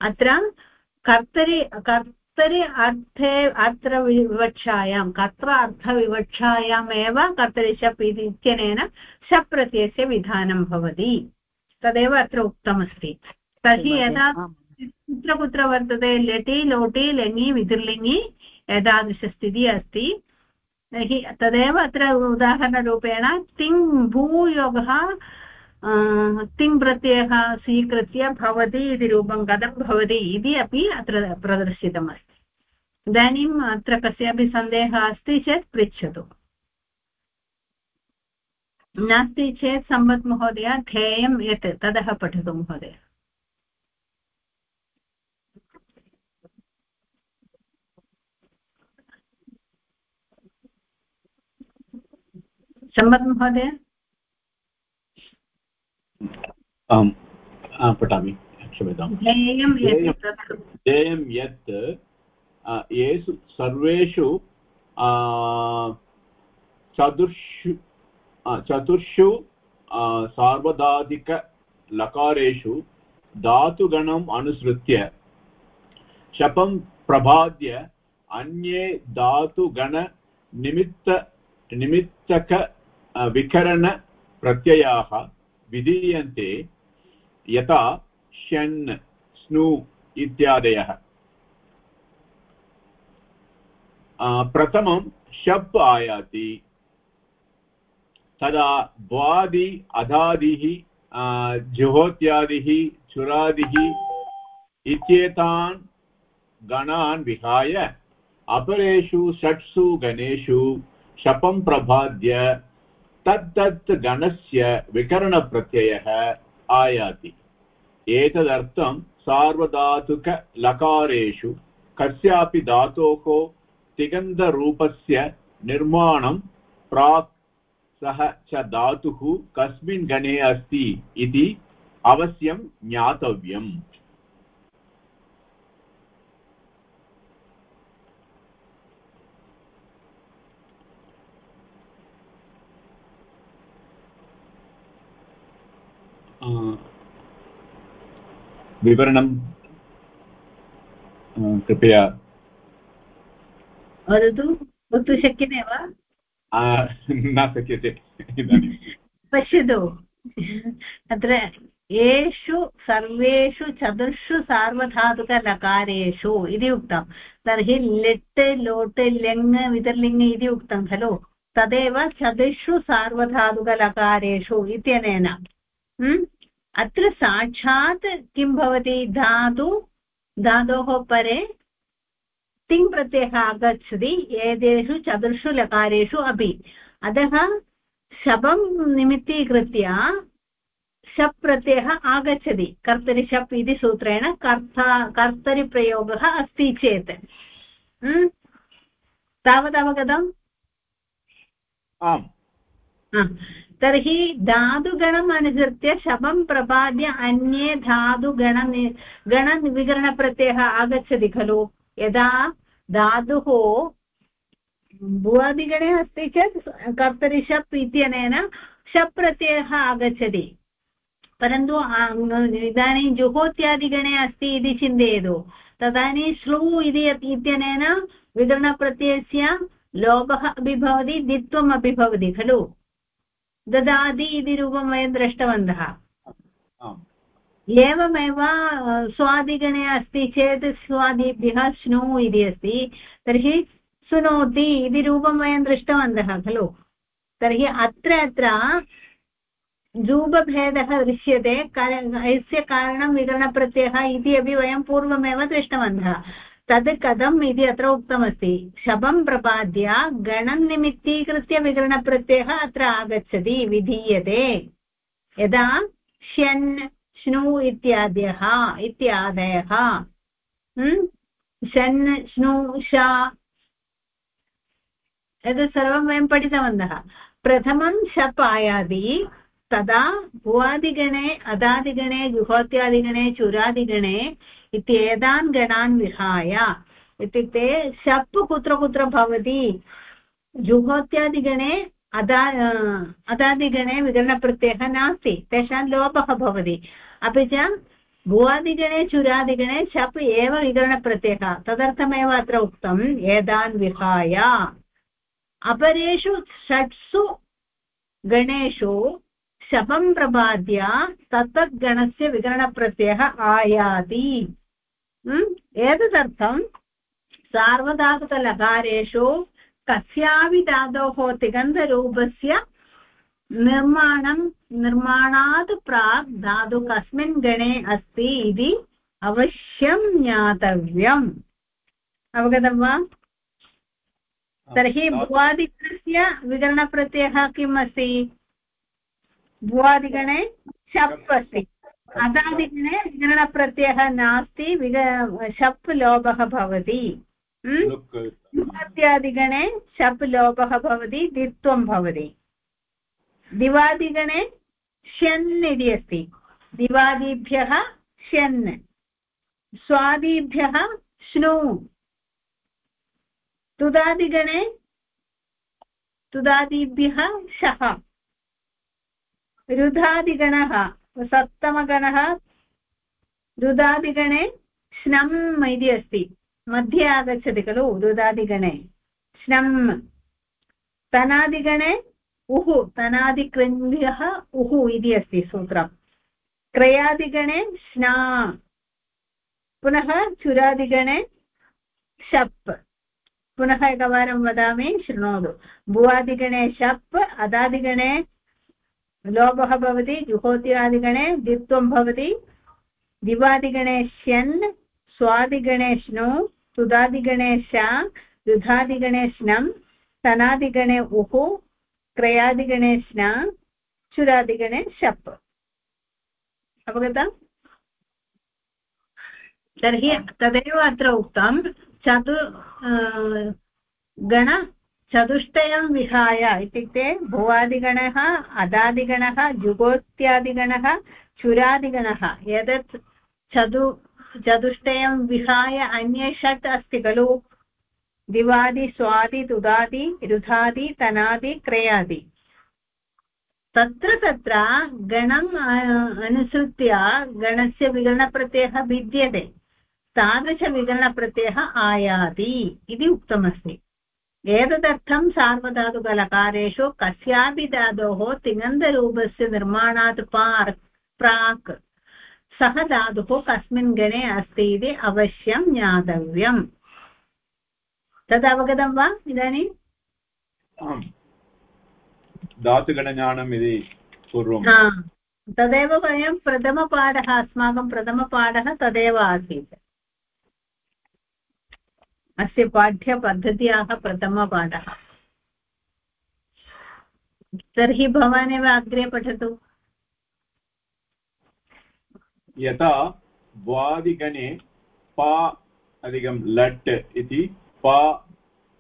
अत्र कर्तरि कर्तरि अर्थे अत्र विवक्षायां कर्त्र अर्थविवक्षायामेव कर्तरि शप् इत्यनेन शप् प्रत्ययस्य विधानं भवति। तदेव अत्र उक्तमस्ति। तर्हि यदा कुत्र कुत्र वर्तते लटि लोटि लङि विधिर्लिङि एतादृशस्थितिः अस्ति। तर्हि तदेव अत्र उदाहरणरूपेण तिङ् भूयोगः तिङ् प्रत्ययः स्वीकृत्य भवति इति रूपं कथं भवति इति अपि अत्र प्रदर्शितमस्ति। इदानीम् अत्र कस्यापि सन्देहः अस्ति चेत् पृच्छतु। नास्ति चेत् सम्पत् महोदय ध्येयं यत् ततः पठतु महोदय। सम्मत् महोदय? आम् पठामि क्षम्यतां ध्येयं यत् येषु सर्वेषु चतुर्षु चतुर्षु सार्वधातिकलकारेषु धातुगणम् अनुसृत्य शपं प्रबाद्य अन्ये धातुगणनिमित्त निमित्तक विकरणप्रत्ययाः विधीयन्ते यथा षण् स्नु इत्यादयः। प्रथमं शप् आयाति। तदा द्वादि, अधादिः जुहोत्यादिः, चुरादिः इत्येतान् गणान् विहाय अपरेषु षट्सु गणेषु शपं प्रबाद्य तत्तत् गणस्य विकरणप्रत्ययः आयाति। एतदर्थं सार्वधातुकलकारेषु कस्यापि धातोः तिगन्धरूपस्य निर्माणं प्राक् सः च धातुः कस्मिन् गणे अस्ति इति अवश्यं ज्ञातव्यम्। विवरणं कृपया। वदतु वक्तुं शक्यते वा? न शक्यते। पश्यतु। अत्र येषु सर्वेषु चतुर्षु सार्वधातुकलकारेषु इति उक्तं। तर्हि लिट् लोट् लिङ् वितर्लिङ् इति उक्तं खलु। तदेव चतुर्षु सार्वधातुकलकारेषु इत्यनेन। अत्र साक्षात् किं भवति? धातु धातोः परे तिङ् प्रत्ययः आगच्छति एतेषु चतुर्षु लकारेषु अपि। अतः शपं निमित्तीकृत्य शप् प्रत्ययः आगच्छति। कर्तरि शप् इति सूत्रेण कर्ता कर्तरिप्रयोगः अस्ति चेत्। तावदवगतम् आम्। तर्हि धातुगणम् अनुसृत्य शपं प्रपाद्य अन्ये धातुगण गणविकरणप्रत्ययः आगच्छति खलु? यदा धातुः भुवादिगणे अस्ति चेत् कर्तरि शप् इत्यनेन शप् प्रत्ययः आगच्छति। परन्तु इदानीं जुहोत्यादिगणे अस्ति इति चिन्तयतु। तदानीं श्लू इति इत्यनेन विकरणप्रत्ययस्य लोभः अपि भवति द्वित्वम् अपि भवति खलु? ददाति इति रूपं वयं दृष्टवन्तः। एवमेव स्वादिगणे अस्ति चेत् स्वादिभ्यः स्नु इति अस्ति। तर्हि शृणोति इति रूपं वयं दृष्टवन्तः खलु। तर्हि अत्र अत्र जूबभेदः दृश्यते। यस्य कारणं विकरणप्रत्ययः इति अपि वयं पूर्वमेव दृष्टवन्तः। तद् कथम् इति अत्र उक्तमस्ति। शपं प्रपाद्य गणं निमित्तीकृत्य विकरणप्रत्ययः अत्र आगच्छति, विधीयते। यदा ष्यन्, श्नु इत्यादयः इत्यादयः। शन् श्नु शा एतत् सर्वं वयं पठितवन्तः। प्रथमं शप् आयाति। तदा भुवादिगणे, अदादिगणे जुहोत्यादिगणे चुरादिगणे इत्येतान् गणान् विहाय। इत्युक्ते शप् कुत्र कुत्र भवति? जुहोत्यादिगणे अदा अदादिगणे विकरणप्रत्ययः नास्ति, तेषां लोपः भवति। अपि च भुवादिगणे, चुरादिगणे शप् एव विकरणप्रत्ययः। तदर्थमेव अत्र उक्तम्, एतान् विहाय। अपरेषु षट्सु गणेषु शपं प्रपाद्य तत्तद्गणस्य विकरणप्रत्ययः आयाति। एतदर्थं सार्वधातुकलकारेषु कस्यापि धातोः तिगन्धरूपस्य निर्माणं निर्माणात् प्राक् धातु कस्मिन् गणे अस्ति इति अवश्यं ज्ञातव्यम्। अवगतं वा? तर्हि भुवादिगणस्य विकरणप्रत्ययः किम् अस्ति? भुवादिगणे शप् अस्ति। अदादिगणे विकरणप्रत्ययः नास्ति विग शप् लोभः भवति। इत्यादिगणे शप् लोभः भवति द्वित्वं भवति। दिवादिगणे ष्यन् इति अस्ति। दिवादिभ्यः ष्यन् स्वादिभ्यः श्नु तुदादिगणे तुदादिभ्यः शः। रुधादिगणः, सप्तमगणः रुदादिगणे श्नम् इति अस्ति। मध्ये आगच्छति खलु रुदादिगणे श्नम्। तनादिगणे उः तनादिकृभ्यः उः इति अस्ति सूत्रं। क्रयादिगणे श्ना। पुनः चुरादिगणे शप्। पुनः एकवारं वदामि, शृणोतु। भुवादिगणे शप्, अदादिगणे लोभः भवति, जुहोत्यादिगणे द्वित्वं भवति। दिवादिगणे श्यन् स्वादिगणे श्नु तुदादिगणे शा युधादिगणे श्नम् तनादिगणे उः क्रयादिगणे श्ना चुरादिगणे शप्। अवगतम् तर्हि तदेव अत्र उक्तं। चतु गण चतुष्टयं विहाय इत्युक्ते भुवादिगणः, अदादिगणः, जुगोत्यादिगणः, चुरादिगणः। एतत् चतु, चतुष्टयं विहाय अन्ये षट् अस्ति खलु। दिवादि, स्वादि, तुदादि, रुधादि, तनादि क्रयादि तत्र तत्र गणम् अनुसृत्य गणस्य विगणप्रत्ययः भिद्यते। तादृशविकरणप्रत्ययः आयाति इति उक्तमस्ति। एतदर्थं सार्वधातुकलकारेषु कस्यापि धातोः तिङन्तरूपस्य निर्माणात् पार् प्राक् सः धातुः कस्मिन् गणे अस्ति इति अवश्यं ज्ञातव्यम्। तद् अवगतं वा इदानीम् धातुगणज्ञानम् इति पूर्वं तदेव वयं प्रथमपाठः अस्माकं प्रथमपाठः तदेव आसीत्। अस्य पाठ्यपद्धत्याः प्रथमपाठः। तर्हि भवानेव अग्रे पठतु। यथा द्वादिगणे पा अधिकं लट् इति, पा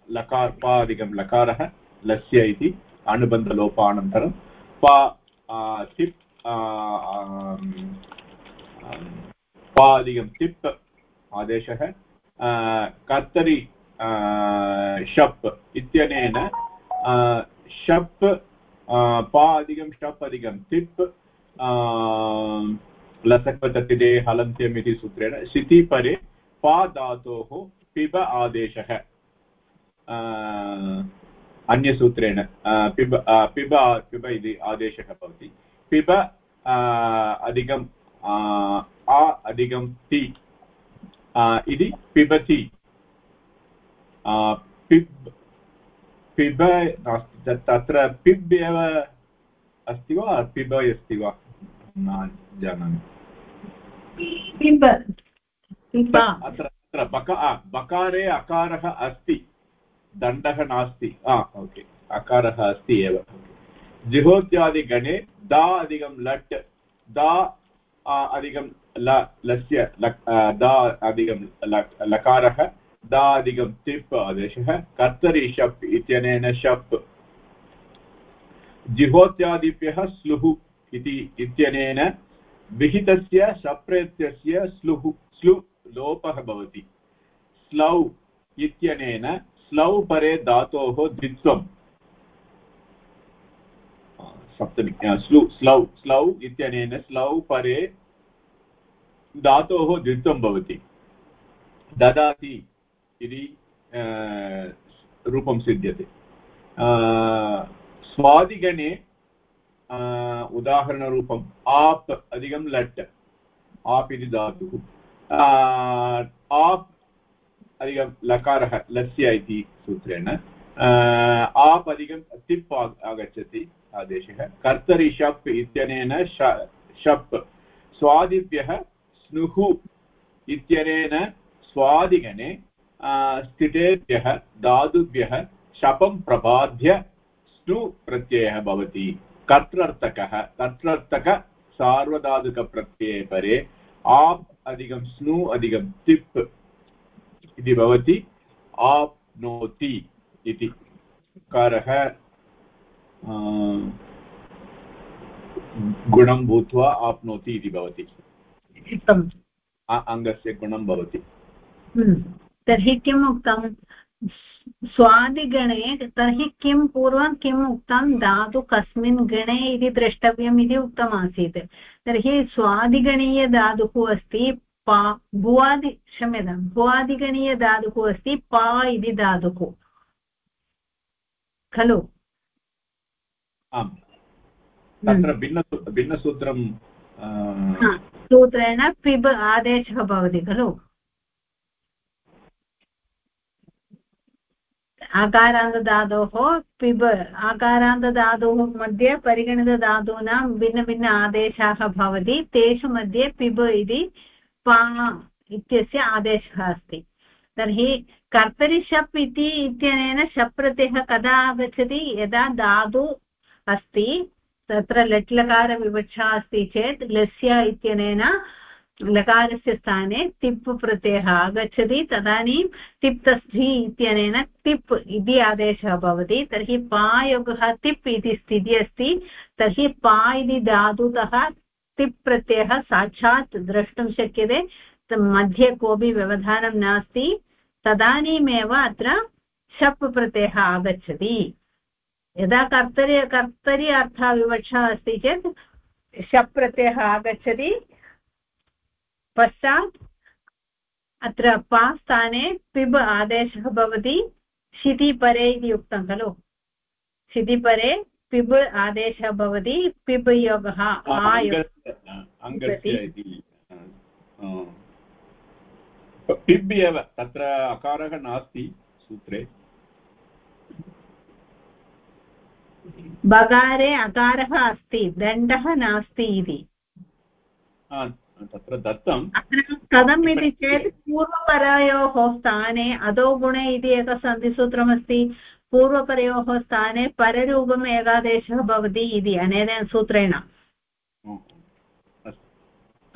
लकार, पा अधिकं लकारः, लस्य इति, अनुबन्धलोपानन्तरं। पा तिप् पा अधिकं तिप् आदेशः। कर्तरि शप् इत्यनेन शप् पा अधिकं शप् अधिकं तिप् लसक्वततिदे हलन्त्यम् इति सूत्रेण शितिपरे पा धातोः पिब आदेशः अन्यसूत्रेण पिब पिब पिब इति आदेशः भवति पिब अधिकं आ अधिकं ति इति पिबति पिब् पिब नास्ति तत्र पिब् एव अस्ति वा पिब अस्ति वा न जानामि अत्र अत्र बक बकारे अकारः अस्ति दण्डः नास्ति ओके अकारः अस्ति एव जिहोत्यादिगणे दा अधिकं लट् दा अधिकं लस्य दा अधिकं लकारः, दा अधिकं तिप् आदेशः, कर्तरि शप् इत्यनेन शप्। जिहोत्यादिभ्यः स्लुः इति इत्यनेन विहितस्य, सप्रत्यस्य स्लुः, स्लु, लोपः भवति। स्लौ इत्यनेन स्लौ परे धातोः द्वित्वम्। सप्तमी स्लु, स्लौ स्लौ इत्यनेन स्लौ परे धातोः द्वित्वं भवति। ददाति इति रूपं सिद्ध्यते। स्वादिगणे उदाहरणरूपम् आप् अधिकं लट्, आप् इति धातुः। आप् अधिकं लकारः लस्य इति सूत्रेण। आप् अधिकं तिप् आगच्छति आदेशः। कर्तरि शप् इत्यनेन शप् स्वादिभ्यः स्नुः इत्यनेन स्वादिगणे स्थितेभ्यः, धातुभ्यः, शपं प्रबाध्य स्नु प्रत्ययः भवति। कर्त्रर्थकः कर्त्रर्थक सार्वधातुकप्रत्यये परे आप् अधिकं स्नु अधिकं तिप् इति भवति। आप्नोति इति। कारः गुणं भूत्वा आप्नोति इति भवति। अङ्गस्य गुणं भवति। हम्म। तर्हि किम् उक्तं? स्वादिगणे तर्हि किं पूर्वं किम् उक्तं? धातु कस्मिन् गणे इति द्रष्टव्यम् इति उक्तमासीत्। तर्हि स्वादिगणीयधातुः अस्ति पा भुवादि क्षम्यतां भुवादिगणीयधातुः अस्ति पा इति धातुः। खलु? आम्। तत्र भिन्न भिन्नसूत्रं सूत्रेण पिब् आदेशः भवति, खलु? आकारान्तधातोः पिब, आकारान्तधातोः मध्ये परिगणितधातूनां भिन्नभिन्न आदेशाः भवति, तेषु मध्ये पिब इति पा इत्यस्य आदेशः अस्ति। तर्हि कर्तरि शप् इति इत्यनेन शप् प्रत्ययः कदा आगच्छति? यदा धातु अस्ति तत्र लट् लकारविवक्षा अस्ति चेत् लस्य इत्यनेन लकारस्य स्थाने तिप् प्रत्ययः आगच्छति, तदानीं तिप्तस्थि इत्यनेन तिप् इति आदेशः भवति, तर्हि पायोगः तिप् इति स्थितिः अस्ति, तर्हि पा इति धातुतः तिप् प्रत्ययः साक्षात् द्रष्टुं शक्यते मध्ये कोऽपि व्यवधानं नास्ति, तदानीमेव अत्र शप् प्रत्ययः आगच्छति। यदा कर्तरि कर्तरि अर्थविवक्षा अस्ति चेत् शप् प्रत्ययः आगच्छति। पश्चात् अत्र पा स्थाने पिब् आदेशः भवति। शितिपरे इति उक्तं खलु। शितिपरे पिब् आदेशः भवति। पिब् योगः पिब् एव तत्र अकारः नास्ति सूत्रे। बगारे अकारः अस्ति दण्डः नास्ति इति। तत्र दत्तम् अत्र कथम् इति चेत् पूर्वपरयोः स्थाने अधो गुणे इति एकं सन्धिसूत्रमस्ति। पूर्वपरयोः स्थाने पररूपम् एकादेशः भवति इति अनेन सूत्रेण।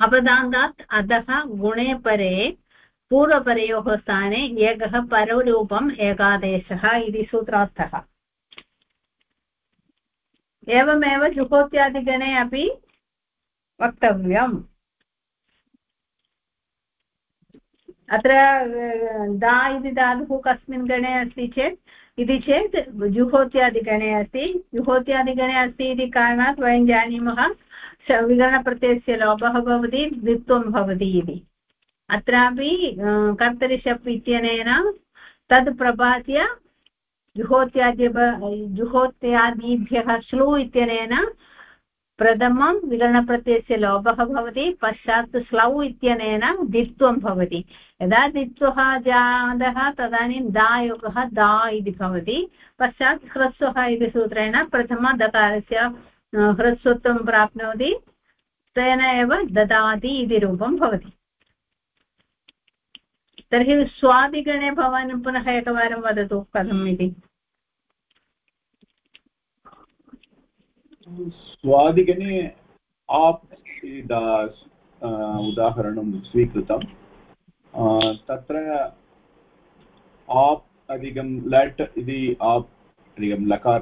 अपदान्तात् अधः गुणे परे पूर्वपरयोः स्थाने एकः पररूपम् एकादेशः इति सूत्रार्थः। एवमेव जुहोत्यादिगणे अपि वक्तव्यम्। अत्र दा इति धातुः कस्मिन् गणे अस्ति चेत्, इति चेत् जुहोत्यादिगणे अस्ति। जुहोत्यादिगणे अस्ति इति कारणात् वयं जानीमः विकरणप्रत्ययस्य लोपः भवति, द्वित्वं भवति इति। अत्रापि कर्तरिशप् इत्यनेन तद् प्रपाद्य जुहोत्याद्य जुहोत्यादिभ्यः श्लू इत्यनेन प्रथमं विकरणप्रत्ययस्य लोपः भवति, पश्चात् स्लौ इत्यनेन दित्वं भवति। यदा दित्वः जातः, तदानीं दायोगः दा इति भवति। पश्चात् ह्रस्वः इति सूत्रेण प्रथमदकारस्य ह्रस्वत्वं प्राप्नोति। तेन एव ददाति इति रूपं भवति। तर्हि स्वादिगणे भवान् पुनः एकवारं वदतु कथम् इति। स्वादिगणे आप् उदाहरणं स्वीकृतं। तत्र आप् अधिकं लट् इति आप् अधिकं लकार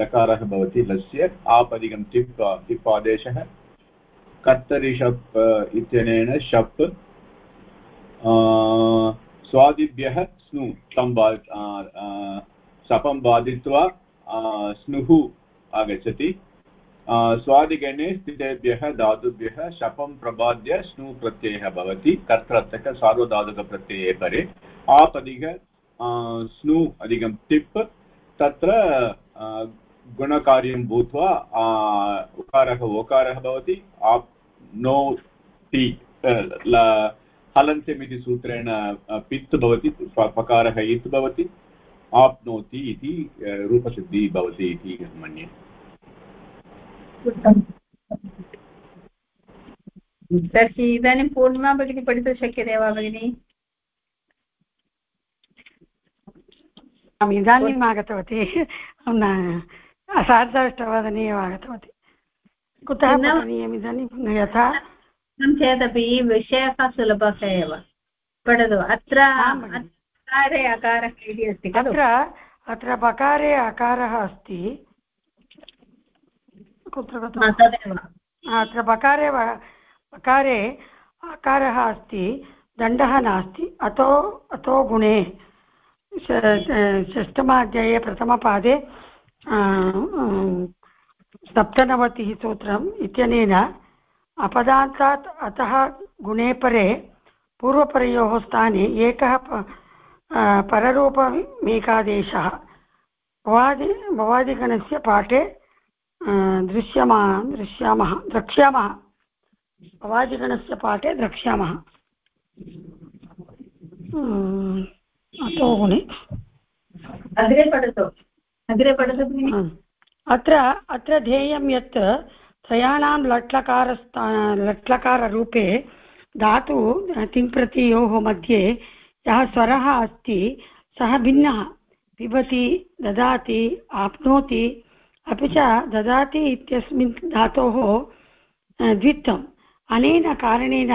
लकारः भवति लस्य। आप् अधिकं टिप् टिप् आदेशः। कर्तरि शप् इत्यनेन शप्। स्वादिभ्यः स्नु, तं बा सपं बाधित्वा स्नुः आगच्छति। स्वादिगणे स्थितेभ्यः, धातुभ्यः शपं प्रबाद्य स्नु प्रत्ययः भवति। कर्तृर्थक सार्वधातुकप्रत्यये परे। आपदिक स्नु अधिकं टिप् तत्र गुणकार्यं भूत्वा उकारः, ओकारः भवति। आप्, नो टि हलन्त्यम् सूत्रेण पित् भवति पकारः इत् भवति आप्नोति इति रूपसिद्धिः भवति इति मन्ये। तर्हि इदानीं पूर्णिमा भगिनी पठितुं शक्यते वा भगिनि? इदानीम् आगतवती। सार्धाष्टवादने एव आगतवती। कुतः पठनीयम् इदानीं यथा? चेदपि विषयः सुलभः एव पठतु अत्र अकारे अकारः इति अस्ति अत्र अत्र बकारे अकारः अस्ति कुत्र तदेव अत्र बकारे बकारे अकारः अस्ति दण्डः नास्ति अतो अतो गुणे षष्ठमाध्याये प्रथमपादे सप्तनवतिः सूत्रम् इत्यनेन अपदान्तात् अतः गुणे परे पूर्वपरयोः स्थाने एकः पररूपमेकादेशः। भवादि भवादिगणस्य पाठे दृश्यमा दृश्यामः द्रक्ष्यामः। अवादिगणस्य पाठे द्रक्ष्यामः। अतो गुणे। अग्रे पठतु। अग्रे पठतु अत्र अत्र ध्येयं यत् त्रयाणां लट्लकारस्था, लट्लकाररूपे धातु तिङ्प्रतियोः मध्ये यः स्वरः अस्ति, सः भिन्नः। पिबति, ददाति, आप्नोति, अपि च ददाति इत्यस्मिन् धातोः द्वित्वम् अनेन कारणेन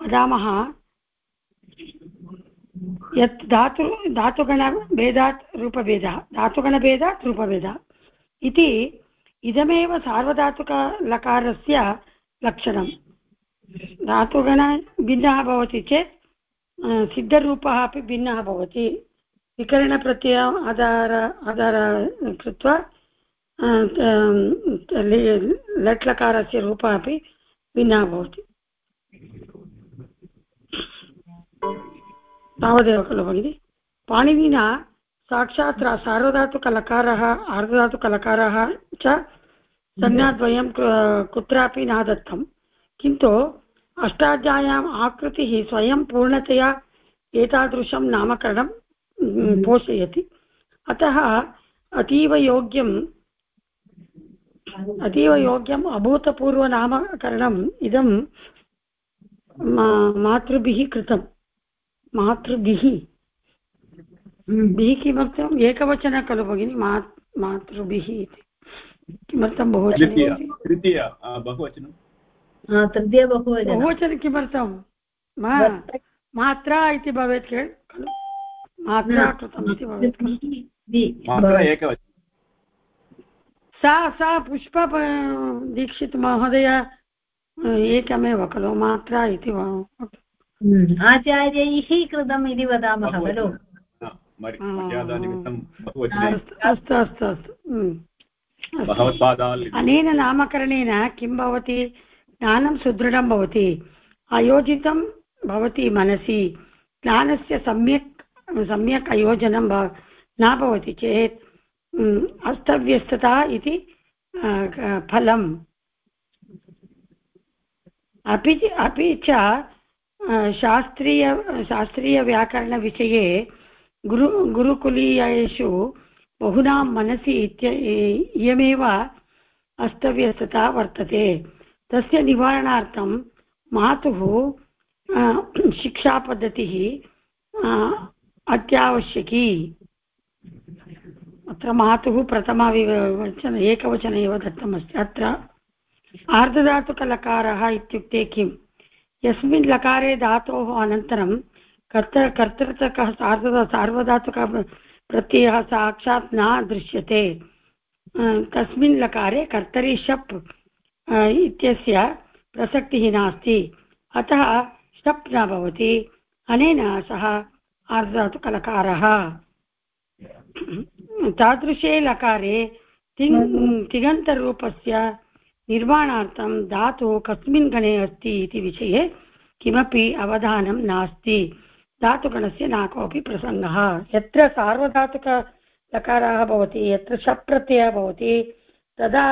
वदामः, यत् धातु, धातुगणभेदात् रूपभेदः धातुगणभेदात् रूपभेदः इति इदमेव सार्वधातुकलकारस्य लक्षणं। धातुगण भिन्नः भवति चेत् सिद्धरूपः अपि भिन्नः भवति। विकरणप्रत्यय आधार आधार कृत्वा लट्लकारस्य रूपः अपि भिन्नः भवति। तावदेव खलु भगिनि। पाणिनिना साक्षात् सार्वधातुकलकारः आर्धधातुकलकारः च संज्ञाद्वयं कुत्रापि न दत्तं किन्तु अष्टाध्याय्याम् आकृतिः स्वयं पूर्णतया एतादृशं नामकरणं पोषयति। अतः अतीव योग्यं अतीव योग्यम् अभूतपूर्वनामकरणम् इदं मातृभिः कृतं। मातृभिः। बिः किमर्थम् एकवचन खलु भगिनि मा मातृभिः इति। किमर्थं बहुवचनं तृतीय बहुवचनं? तृतीय बहुवचनं। बहुवचनं किमर्थं मात्रा इति भवेत् खलु। मात्रा कृतम् इति भवेत् सा सा पुष्प दीक्षित महोदय एकमेव खलु मात्रा इति हम्म, आचार्यैः कृतम् इति वदामः खलु। मर्यादानिमित्तं बहुवचने। अस्तु अस्तु अस्तु। भगवत्पादाल् अनेन नामकरणेन किं भवति? ज्ञानं सुदृढं भवति। अयोजितं भवति मनसि। ज्ञानस्य सम्यक् सम्यक् अयोजनं न भवति चेत् अस्तव्यस्तता इति फलम्। अपि अपि च शास्त्रीय शास्त्रीयव्याकरणविषये गुरु, गुरुकुलीयेषु बहुनां मनसि इत्य इयमेव अस्तव्यस्तता वर्तते। तस्य निवारणार्थं मातुः शिक्षापद्धतिः अत्यावश्यकी। अत्र मातुः प्रथमाविवचन एकवचन एव दत्तमस्ति। अत्र, आर्धधातुकलकारः इत्युक्ते किम्? यस्मिन् लकारे धातोः अनन्तरं कर्त कर्तृतकः सार्ध सार्वधातुकः प्रत्ययः साक्षात् न दृश्यते। तस्मिन् लकारे कर्तरि शप् इत्यस्य प्रसक्तिः नास्ति। अतः शप् न भवति। अनेन सः आर्धधातुकलकारः तादृशे लकारे तिङ् तिङन्तरूपस्य निर्माणार्थं धातुः कस्मिन् गणे अस्ति इति विषये किमपि अवधानं नास्ति। धातुगणस्य न कोऽपि प्रसङ्गः यत्र सार्वधातुकलकारः भवति यत्र शप् प्रत्ययः भवति तदा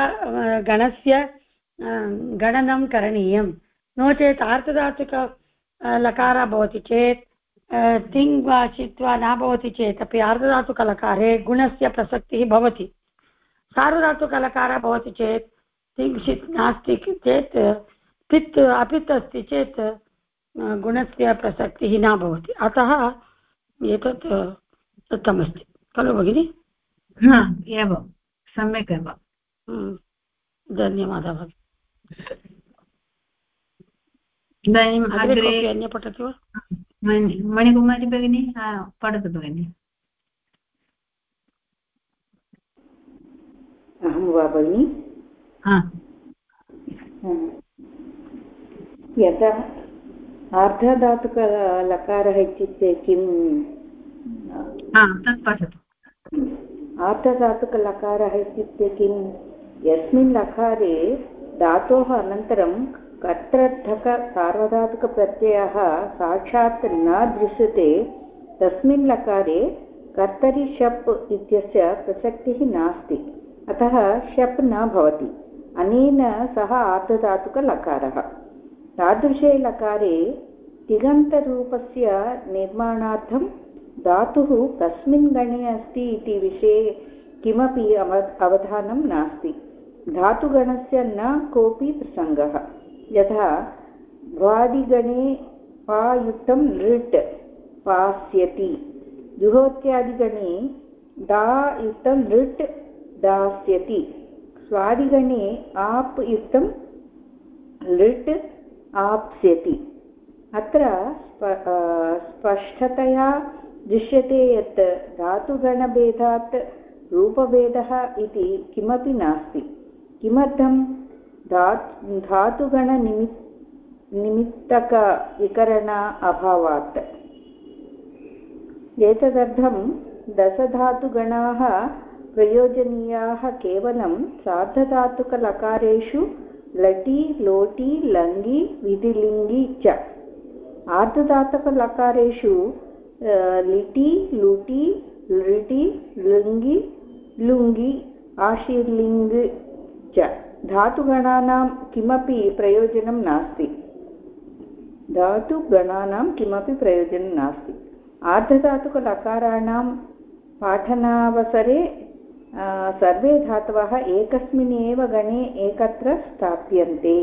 गणस्य गणनं करणीयं नो चेत् आर्धधातुक अ, लकारः भवति चेत् तिङ् वा चित् वा न भवति चेत् अपि आर्धधातुकलकारे गुणस्य प्रसक्तिः भवति। सार्वधातुकलकारः भवति चेत् तिङ्क्षित् नास्ति चेत् पित् अपित् अस्ति चेत् गुणस्य प्रसक्तिः न भवति। अतः एतत् दत्तमस्ति खलु भगिनि? हा एवं। सम्यक् एव। हम्म, धन्यवादः भगिनि। इदानीम् अग्रे अन्य पठति वा? मणि- मणिकुमारी भगिनी? पठतु भगिनि। अहं वा भगिनि? हा। यथा आर्धधातुकलकारः इत्युक्ते किम्? हा तत् पठतु। आर्धधातुकलकारः इत्युक्ते किं यस्मिन् लकारे धातोः अनन्तरं कर्तृर्थक सार्वधातुकप्रत्ययः साक्षात् न दृश्यते तस्मिन् लकारे कर्तरि शप् इत्यस्य प्रसक्तिः नास्ति। अतः शप् न भवति। अनेन सः आर्धधातुकलकारः। तादृशे लकारे तिङन्तरूपस्य निर्माणार्थं धातुः कस्मिन् गणे अस्ति इति विषये किमपि अव अवधानं नास्ति धातुगणस्य न कोऽपि प्रसङ्गः यथा भ्वादिगणे पायुक्तं लृट् पास्यति जुहोत्यादिगणे दा युक्तं लृट् दास्यति स्वादिगणे आप् युक्तं लृट् आप्स्यति अत्र स्प- अ, स्पष्टतया दृश्यते यत् धातुगणभेदात् रूपभेदः इति किमपि नास्ति किमर्थं धा धातुगणनिमि निमित्तकविकरण अभावात् एतदर्थं दशधातुगणाः प्रयोजनीयाः केवलं सार्धधातुकलकारेषु लटि, लोटि लङि विधिलिङ्गि च। आर्धधातुकलकारेषु लिटि, लुटि लृटि लृङि लुङि आशीर्लिङ् च। धातुगणानां किमपि प्रयोजनं नास्ति। धातुगणानां किमपि प्रयोजनं नास्ति। आर्धधातुकलकाराणां पाठनावसरे सर्वे धातवः एकस्मिन् एव गणे एकत्र स्थाप्यन्ते।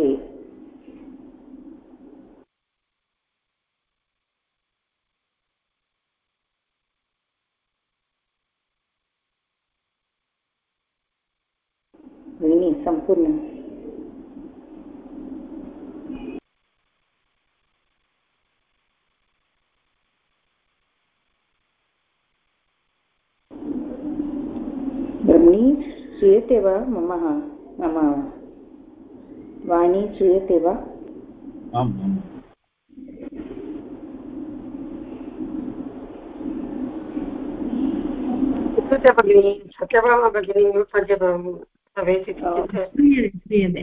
भगिनि सम्पूर्णम्। ध्वनिः श्रूयते वा आम्। श्रूयते भगिनि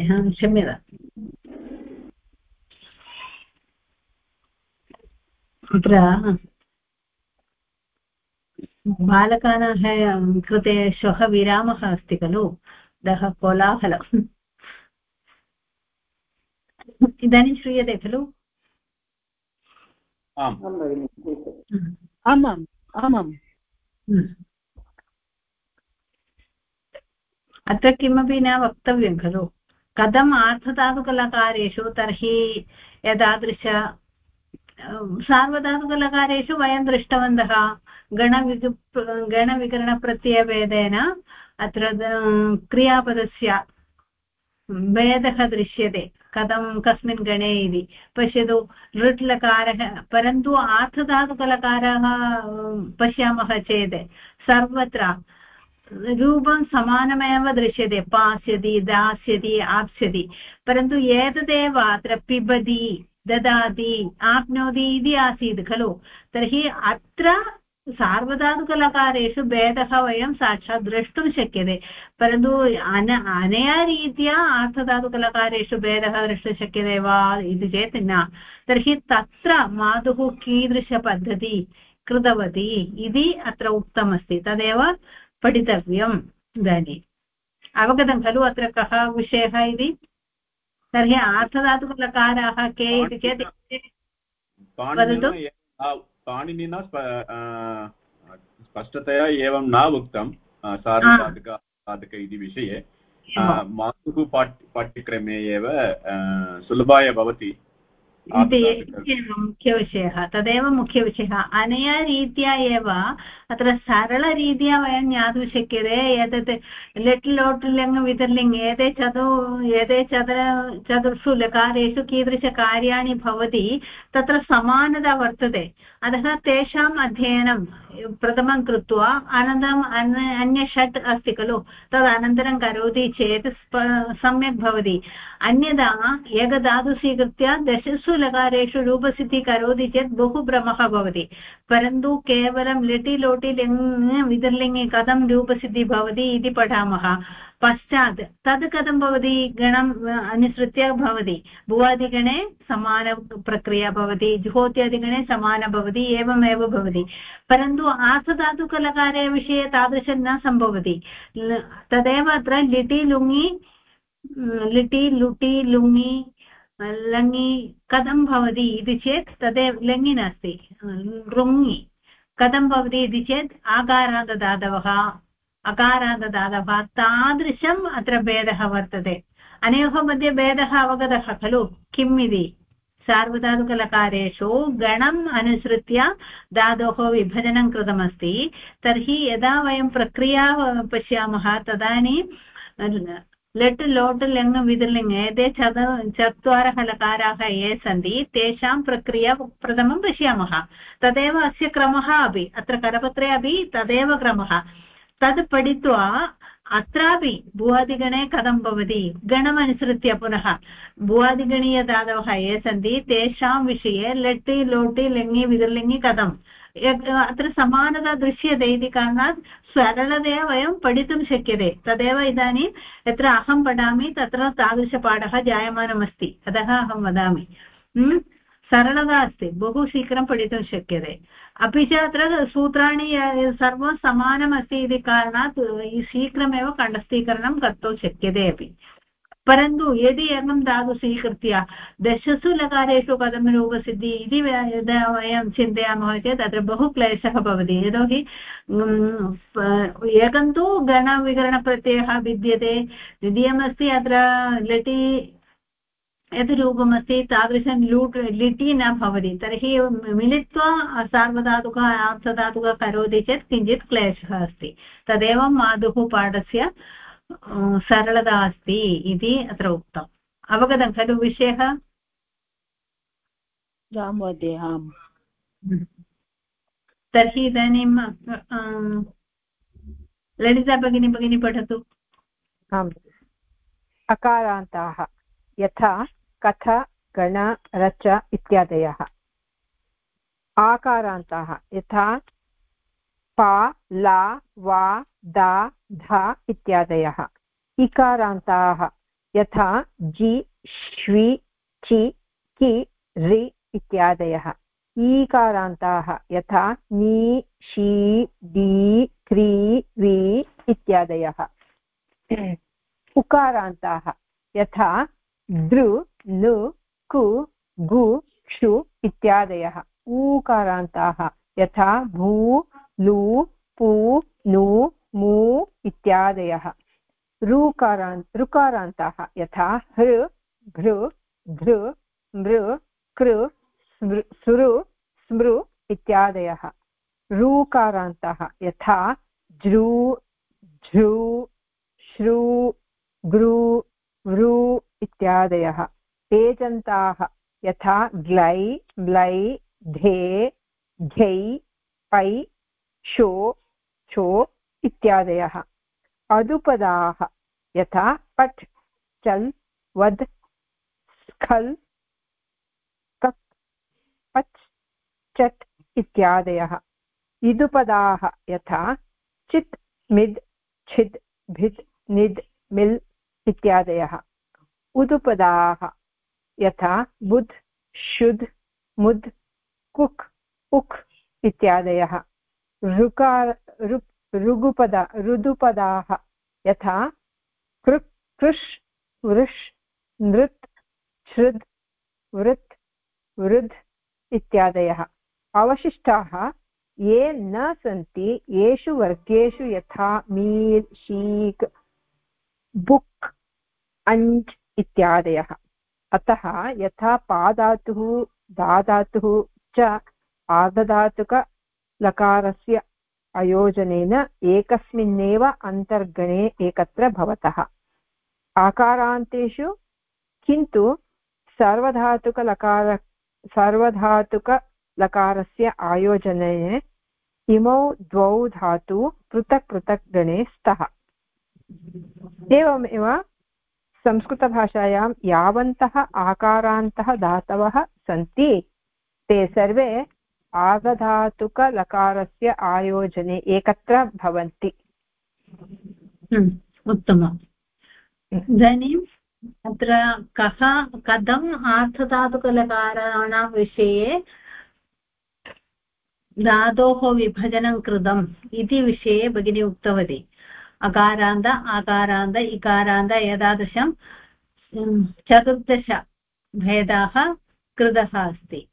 श्रूयते क्षम्यता अत्र बालकानां कृते श्वः विरामः अस्ति खलु अतः इदानीं श्रूयते खलु आमाम् आमाम् अत्र किमपि न वक्तव्यं खलु कथम् आर्थधातुकलकारेषु तर्हि एतादृश सार्वधातुकलकारेषु वयं दृष्टवन्तः गणविग गणविकरणप्रत्ययभेदेन अत्र क्रियापदस्य भेदः दृश्यते कथं कस्मिन् गणे इति। पश्यतु लृट् लकारः परन्तु आर्थधातुकलकारः पश्यामः चेत् सर्वत्र रूपं समानमेव दृश्यते। पास्यति, दास्यति, आप्स्यति। परन्तु एतदेव अत्र पिबति, ददाति, आप्नोति इति आसीत्, खलु? तर्हि अत्र सार्वधातुकलकारेषु भेदः वयं साक्षात् द्रष्टुं शक्यते परन्तु अन अनया रीत्या अर्थधातुकलकारेषु भेदः द्रष्टुं शक्यते वा इति चेत् न। तर्हि तत्र मातुः कीदृशपद्धति कृतवती इति अत्र उक्तमस्ति तदेव पठितव्यम् इदानीम्। अवगतं खलु अत्र कः विषयः इति? तर्हि आर्थधातुकलकाराः के इति चेत् वदतु। पाणिनिना स्पष्टतया एवं न उक्तं सार्वसाधक साधक इति विषये। मातुः पाठ् पाठ्यक्रमे एव सुलभाय भवति। मुख्यविषयः तदेव मुख्यविषयः अनया रीत्या एव अत्र सरलरीत्या वयं ज्ञातुं शक्यते एतत् लिट् लोट् लिङ् वितर्लिङ् एते चतु एते चतुर चतुर्षु लकारेषु कीदृशकार्याणि भवति तत्र समानता वर्तते अतः तेषाम् अध्ययनं प्रथमं कृत्वा अनन्तरम् अन्य षट् अस्ति खलु तदनन्तरं करोति चेत् सम्यक् भवति अन्यथा एकधातु स्वीकृत्य दशसु लकारेषु रूपसिद्धिः करोति चेत् बहु भ्रमः भवति परन्तु केवलं लिटि लोटि लिङ् विदर्लिङ्गि कथं रूपसिद्धिः भवति इति पठामः पश्चात् तद् कथं भवति गणम् अनुसृत्य भवति भुवादिगणे समानप्रक्रिया भवति जुहोत्यादिगणे समाना भवति एवमेव भवति परन्तु आसधातुकलकारे विषये तादृशं न सम्भवति तदेव अत्र लिटि लुङि लिटि लुटि लुङि लङि कथं भवति इति चेत् तदेव लङि नास्ति लृङि कथं भवति इति चेत् आकारान्तदातवः अकारान्तदातवः तादृशम् अत्र भेदः वर्तते अनयोः मध्ये भेदः अवगतः खलु किम् इति सार्वधातुकलकारेषु गणम् अनुसृत्य धातोः विभजनं कृतमस्ति तर्हि यदा वयं प्रक्रिया पश्यामः तदानीं लट् लोट् लिङ् विदलिङ् एते चत चत्वारः लकाराः ये सन्ति तेषां प्रक्रिया प्रथमं पश्यामः तदेव अस्य क्रमः अपि अत्र करपत्रे अपि तदेव क्रमः तत् पठित्वा अत्रापि भुवादिगणे कथं भवति गणमनुसृत्य पुनः भुवादिगणीयधातवः ये सन्ति तेषां विषये लट्टि लोटि लिङि विदर्लिङि कथम् अत्र समानता दृश्यते इति कारणात् सरलतया वयं पठितुं शक्यते। तदेव इदानीं यत्र अहं पठामि, तत्र तादृशपाठः जायमानमस्ति। अतः अहं वदामि। सरलता अस्ति। बहु शीघ्रं पठितुं शक्यते। अपि च अत्र सूत्राणि सर्वं समानमस्ति इति कारणात्, शीघ्रमेव कण्ठस्थीकरणं कर्तुं शक्यते अपि। परन्तु यदि एकं धातु स्वीकृत्य दशसु लकारेषु कथं रूपसिद्धि इति यदा वयं चिन्तयामः चेत् तत्र बहु क्लेशः भवति। यतोहि एकं तु गणविकरणप्रत्ययः विद्यते। द्वितीयमस्ति अत्र लटि यद् रूपमस्ति, तादृशं लूट्, लिटि न भवति। तर्हि मिलित्वा सार्वधातुक अर्थधातुक करोति चेत् किञ्चित् क्लेशः अस्ति। तदेव मातुः पाठस्य सरलता अस्ति इति अत्र उक्तम्। अवगतं खलु विषयः? आं महोदय आम्। तर्हि इदानीं ललिता भगिनी भगिनी पठतु। आम्। अकारान्ताः यथा कथ गण रच इत्यादयः। आकारान्ताः यथा पा, ला, वा, दा, धा इत्यादयः। इकारान्ताः। यथा, जि, श्वि, चि, कि, रि इत्यादयः। ईकारान्ताः। यथा, नि, शी, डी, क्री, वि इत्यादयः। उकारान्ताः। यथा, दृ, नु, कु, गु, क्षु इत्यादयः। ऊकारान्ताः। यथा, भू लु, पु, नु, मु इत्यादयः। ऋकारान्, ऋकारान्ताः यथा हृ भृ धृ मृ, कृ सुरु, स्मृ इत्यादयः। ऋकारान्तः यथा जृ, झृ, श्रु, गृ, वृ इत्यादयः। तेजन्ताः यथा ग्लै म्लै धे झै पै शो शो इत्यादयः। अदुपदाः यथा पट् चल्, वद्, स्खल्, कक्, पच्, चट् इत्यादयः। इदुपदाः यथा चित्, मिद्, छिद् भिद् निद्, मिल् इत्यादयः। उदुपदाः यथा बुध् शुद्, मुद्, कुक्, उक् इत्यादयः। ऋकार ऋगुपद, ऋदुपदाः यथा कृक्, कृष्, वृष्, नृत्, श्रुद्, वृत्, वृद् इत्यादयः। अवशिष्टाः ये न सन्ति, येषु वर्गेषु यथा मील् शीक्, बुक् अञ्च् इत्यादयः। अतः यथा पाधातुः दाधातुः च आर्धधातुकलकारस्य अयोजनेन एकस्मिन्नेव अन्तर्गणे एकत्र भवतः। आकारान्तेषु किन्तु सर्वधातुकलकार सर्वधातुकलकारस्य आयोजनेन इमौ द्वौ धातु पृथक् पृथक् गणे स्तः। एवमेव संस्कृतभाषायां यावन्तः आकारान्तः धातवः सन्ति। ते सर्वे आर्धधातुकलकारस्य आयोजने एकत्र भवन्ति। हम्म, उत्तमम्। इदानीम् अत्र कः कथम् आर्थधातुकलकाराणां विषये धातोः विभजनं कृतम् इति विषये भगिनी उक्तवती। अकारान्त आकारान्त इकारान्त एतादृशं चतुर्दश भेदाः कृतः अस्ति।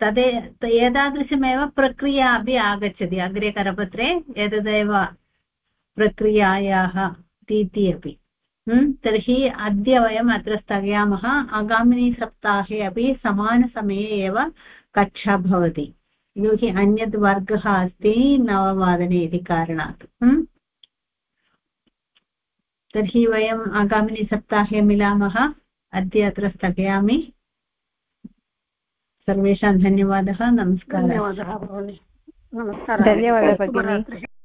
तदे एतादृशमेव प्रक्रिया अपि आगच्छति अग्रे करपत्रे एतदेव प्रक्रियायाः रीति अपि। तर्हि अद्य वयम् अत्र स्थगयामः आगामिनि सप्ताहे अपि समानसमये एव कक्षा भवति। यतोहि अन्यत् वर्गः अस्ति नववादने इति कारणात्। तर्हि वयम् आगामिनि सप्ताहे मिलामः, अद्य अत्र स्थगयामि। सर्वेषां धन्यवादः नमस्कारः। धन्यवादः भगिनि। नमस्कारः। धन्यवादः भगिनि।